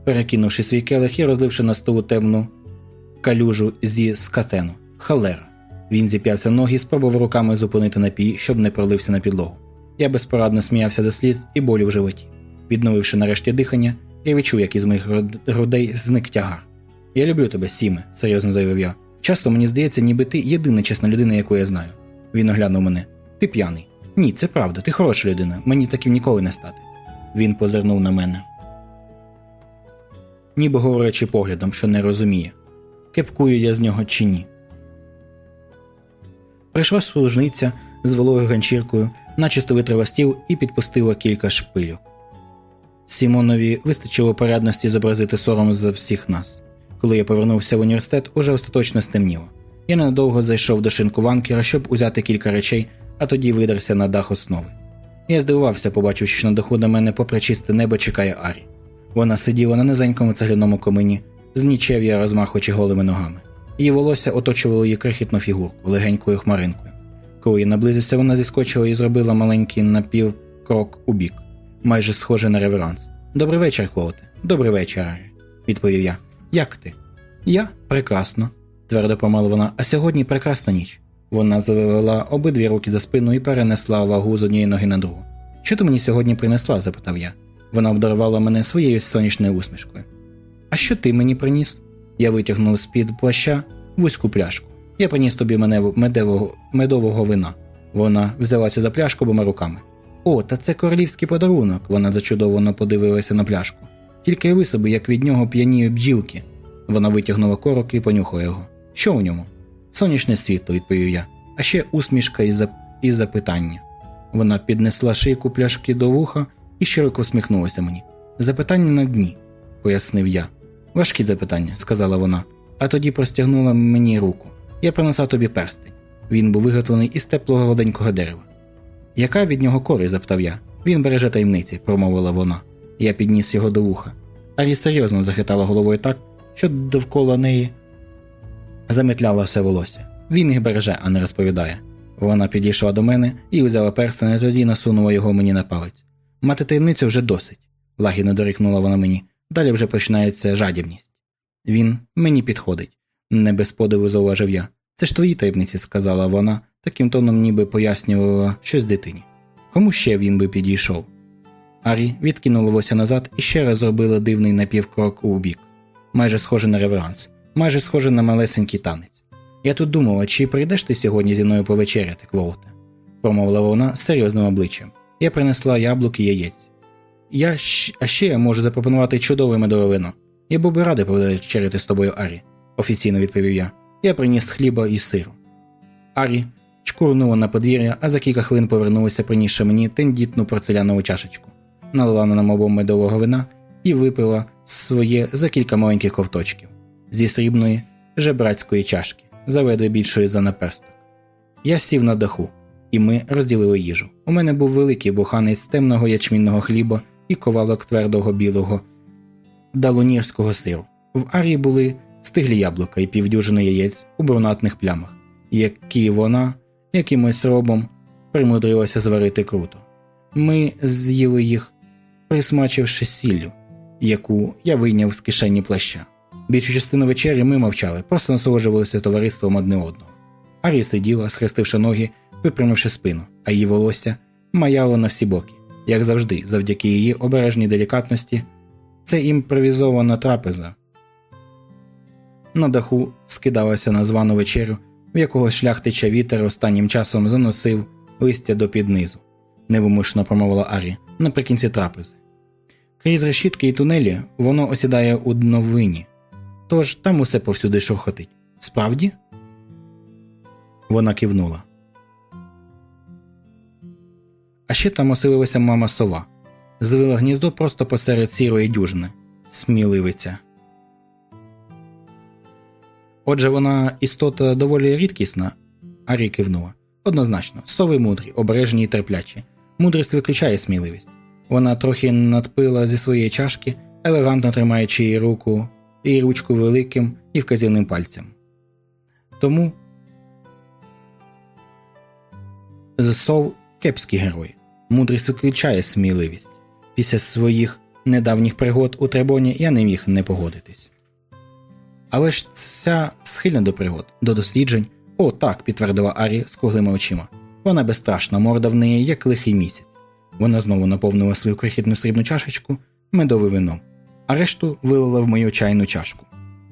Перекинувши свій келих і розливши на столу темну калюжу зі скатену. Халера. Він зіп'явся ноги і спробував руками зупинити напій, щоб не пролився на підлогу. Я безпорадно сміявся до сліз і болю в животі. Відновивши нарешті дихання, я відчув, як із моїх грудей зник тягар. Я люблю тебе, Сіме, серйозно заявив я. Часто мені здається, ніби ти єдина чесна людина, яку я знаю. Він оглянув мене. Ти п'яний. Ні, це правда, ти хороша людина, мені таким ніколи не стати. Він позирнув на мене. Ніби говорячи поглядом, що не розуміє, кепкую я з нього чи ні. Прийшла служниця з вологою ганчіркою, начисто витрила стіл і підпустила кілька шпильок. Сімонові вистачило порядності зобразити сором за всіх нас. Коли я повернувся в університет, уже остаточно стемніло. Я ненадовго зайшов до шинку ванкера, щоб узяти кілька речей, а тоді видерся на дах основи. Я здивувався, побачивши, що на даху до мене, попри чисте небо, чекає Арі. Вона сиділа на низенькому цегляному комині, з нічев'я розмахуючи голими ногами. Її волосся оточувало її крихітну фігурку, легенькою хмаринкою. Коли я наблизився, вона зіскочила і зробила маленький напівкрок у бік, майже схожий на реверанс. Добрий вечір, Клоуте. Добрий вечір, Арі, відповів я. Як ти? Я прекрасно, твердо помала вона, а сьогодні прекрасна ніч. Вона завела обидві руки за спину і перенесла вагу з однієї ноги на другу. Що ти мені сьогодні принесла? запитав я. Вона обдарувала мене своєю сонячною усмішкою. А що ти мені приніс? Я витягнув з під плаща вузьку пляшку. Я приніс тобі медового, медового вина. Вона взялася за пляшку обома руками. О, та це королівський подарунок. Вона зачудовано подивилася на пляшку. Тільки я собі, як від нього п'яніють бджілки. Вона витягнула корок і понюхала його. Що у ньому? Сонячне світло, відповів я, а ще усмішка і, зап... і запитання. Вона піднесла шийку пляшки до вуха і широко всміхнулася мені. Запитання на дні, пояснив я. Важкі запитання, сказала вона, а тоді простягнула мені руку. Я принесла тобі перстень. Він був виготовлений із теплого роденького дерева. Яка від нього користь? запитав я. Він береже таємниці, промовила вона. Я підніс його до вуха. Арі серйозно захитала головою так, що довкола неї заметляла все волосся. Він їх береже, а не розповідає. Вона підійшла до мене і узяла перстень, і тоді насунула його мені на палець. Мати таємницю вже досить, лагідно дорікнула вона мені. Далі вже починається жадібність. Він мені підходить, не без подиву зауважив я. Це ж твої таємниці, сказала вона, таким тоном ніби пояснювала щось дитині. Кому ще він би підійшов? Арі відкинула волосся назад і ще раз зробила дивний напівкрок у бік. Майже схоже на реверанс, майже схоже на малесенький танець. Я тут думала, чи прийдеш ти сьогодні зі мною повечеряти, Квоуте? промовила вона з серйозним обличчям. Я принесла яблуки і яєць. Я а ще я можу запропонувати чудове медове. Я був би радий повечеряти з тобою Арі, офіційно відповів я. Я приніс хліба і сиру. Арі чкурнула на подвір'я, а за кілька хвилин повернулася, принісши мені тендітну порцелянову чашечку, налила на нам обом медового вина і випила своє за кілька маленьких ковточків зі срібної жебрацької чашки, заведли більшої за наперсток. Я сів на даху, і ми розділили їжу. У мене був великий буханець темного ячмінного хліба і ковалок твердого білого далонірського сиру. В арії були стиглі яблука і півдюжини яєць у брунатних плямах, які вона якимось робом примудрилася зварити круто. Ми з'їли їх, присмачивши сіллю, яку я вийняв з кишені плаща. Більшу частину вечері ми мовчали, просто насолоджувалися товариством одне одного. Арі сиділа, схрестивши ноги, випрямивши спину, а її волосся маяло на всі боки, як завжди, завдяки її обережній делікатності. Це імпровізована трапеза. На даху скидалася на звану вечерю, в якого шляхтича вітер останнім часом заносив листя до піднизу, невимушено промовила Арі наприкінці трапези. Крізь решітки і тунелі воно осідає у дновині, тож там усе повсюди шурхотить. Справді? Вона кивнула. А ще там оселилася мама сова, звила гніздо просто посеред сірої дюжини, сміливиця. Отже, вона істота доволі рідкісна, Арі кивнула. Однозначно, сови мудрі, обережні і терплячі. Мудрість виключає сміливість. Вона трохи надпила зі своєї чашки, елегантно тримаючи її руку і ручку великим і вказівним пальцем. Тому сов кепський герой. Мудрість виключає сміливість. Після своїх недавніх пригод у Требоні я не міг не погодитись. Але ж ця схильна до пригод, до досліджень. О, так, підтвердила Арі з круглими очима. Вона безстрашна, морда в неї, як лихий місяць. Вона знову наповнила свою крихітну срібну чашечку медовим вином, а решту вилила в мою чайну чашку.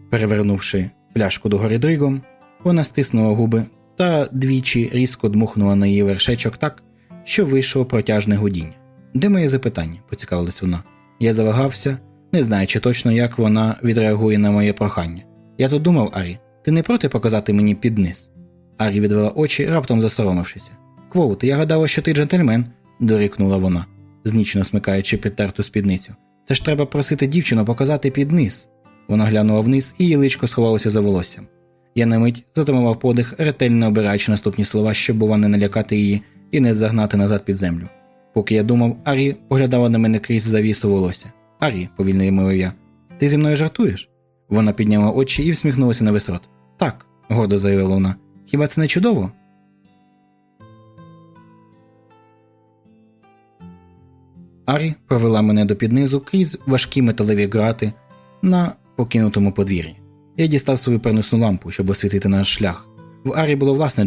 Перевернувши пляшку догори дригом, вона стиснула губи та двічі різко дмухнула на її вершечок так, що вийшло протяжне гудіння. Де моє запитання? поцікавилась вона. Я завагався, не знаючи точно, як вона відреагує на моє прохання. Я тут думав, Арі, ти не проти показати мені під низ?» Арі відвела очі, раптом засоромившися. Квоут, я гадала, що ти джентльмен, дорікнула вона, знічно смикаючи підтерту спідницю. Це ж треба просити дівчину показати під низ. Вона глянула вниз і її личко сховалося за волоссям. Я на мить затримував подих, ретельно обираючи наступні слова, щоб бува не налякати її і не загнати назад під землю. Поки я думав, Арі поглядала на мене крізь завісу волосся. Арі, повільно мовив я, ти зі мною жартуєш? Вона підняла очі і всміхнулася на весь рот. Так, гордо заявила вона. Хіба це не чудово? Арі провела мене до піднизу крізь важкі металеві грати на покинутому подвір'ї. Я дістав свою переносну лампу, щоб освітити наш шлях. В Арі було власне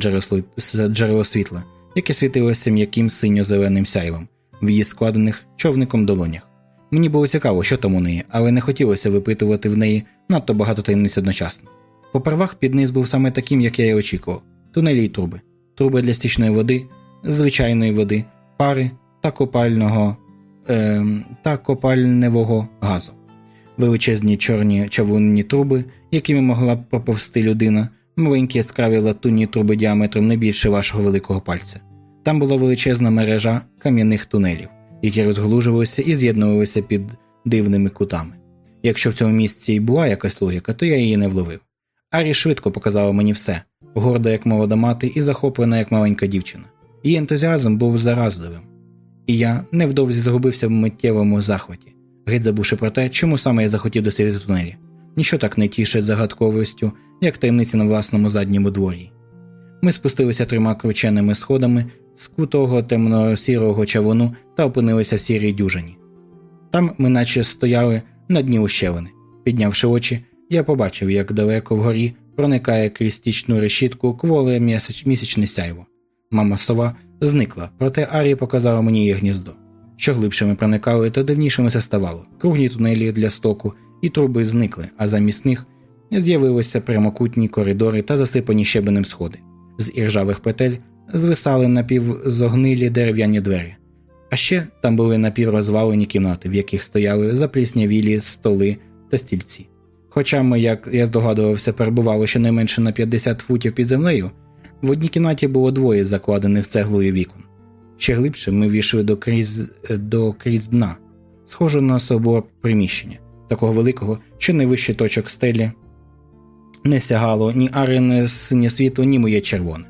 джерело світла, яке світилося м'яким синьо-зеленим сяйвом в її складених човником долонях. Мені було цікаво, що там у неї, але не хотілося випитувати в неї надто багато таємниць одночасно. По первах підниз був саме таким, як я й очікував: тунелі й труби, труби для стічної води, звичайної води, пари та копального е, та копальневого газу, величезні чорні чавунні труби, якими могла б проповсти людина, маленькі яскраві латунні труби діаметром не більше вашого великого пальця. Там була величезна мережа кам'яних тунелів, які розглужувалися і з'єднувалися під дивними кутами. Якщо в цьому місці й була якась логіка, то я її не вловив. Арі швидко показала мені все, горда як молода мати і захоплена як маленька дівчина. Її ентузіазм був заразливим, і я невдовзі загубився в миттєвому захваті, геть забувши про те, чому саме я захотів дослідити тунелі. Ніщо так не тішить загадковістю, як таємниці на власному задньому дворі. Ми спустилися трьома крученими сходами з кутого темно-сірого чавуну та опинилися в сірій дюжині. Там ми наче стояли на дні ущелини. Піднявши очі, я побачив, як далеко вгорі проникає крізь стічну решітку кволе місячне сяйво. Мама сова зникла, проте Арі показала мені її гніздо. Що глибше ми проникали, то дивнішими це ставало. Круглі тунелі для стоку і труби зникли, а замість них з'явилися прямокутні коридори та засипані щебенем сходи. З іржавих петель звисали напівзогнилі дерев'яні двері. А ще там були напіврозвалені кімнати, в яких стояли запліснявілі столи та стільці. Хоча ми, як я здогадувався, перебували щонайменше на 50 футів під землею, в одній кімнаті було двоє закладених цеглою вікон. Ще глибше ми війшли до крізь, до крізь дна, схоже на собор приміщення, такого великого, що найвищий точок стелі не сягало ні арене синє світло, ні моє червоне.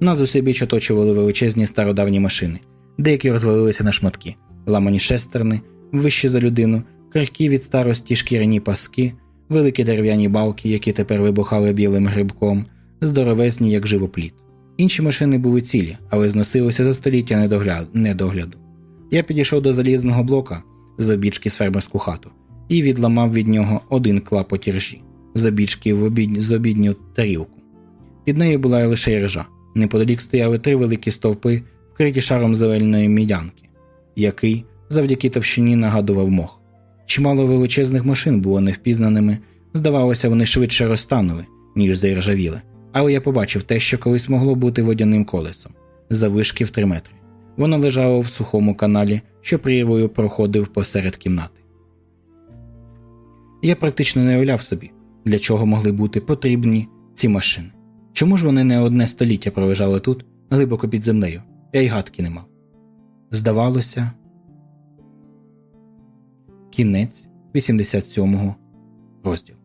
Нас усебіч оточували величезні стародавні машини, деякі розвалилися на шматки, ламані шестерни, вищі за людину, крихкі від старості шкіряні паски, великі дерев'яні балки, які тепер вибухали білим грибком, здоровезні, як живопліт. Інші машини були цілі, але зносилися за століття недогляд... недогляду. Я підійшов до залізного блока з обічки з фермерську хату і відламав від нього один клапоть ржі, з обічки в обід... з обідню тарілку. Під нею була лише ржа. Неподалік стояли три великі стовпи, вкриті шаром зеленої мідянки, який завдяки товщині нагадував мох. Чимало величезних машин було невпізнаними, здавалося, вони швидше розтанули, ніж заіржавіли. Але я побачив те, що колись могло бути водяним колесом, завишки в три метри. Воно лежало в сухому каналі, що прірвою проходив посеред кімнати. Я практично не уявляв собі, для чого могли бути потрібні ці машини. Чому ж вони не одне століття пролежали тут, глибоко під землею, я й гадки не мав. Здавалося, кінець 87-го розділу.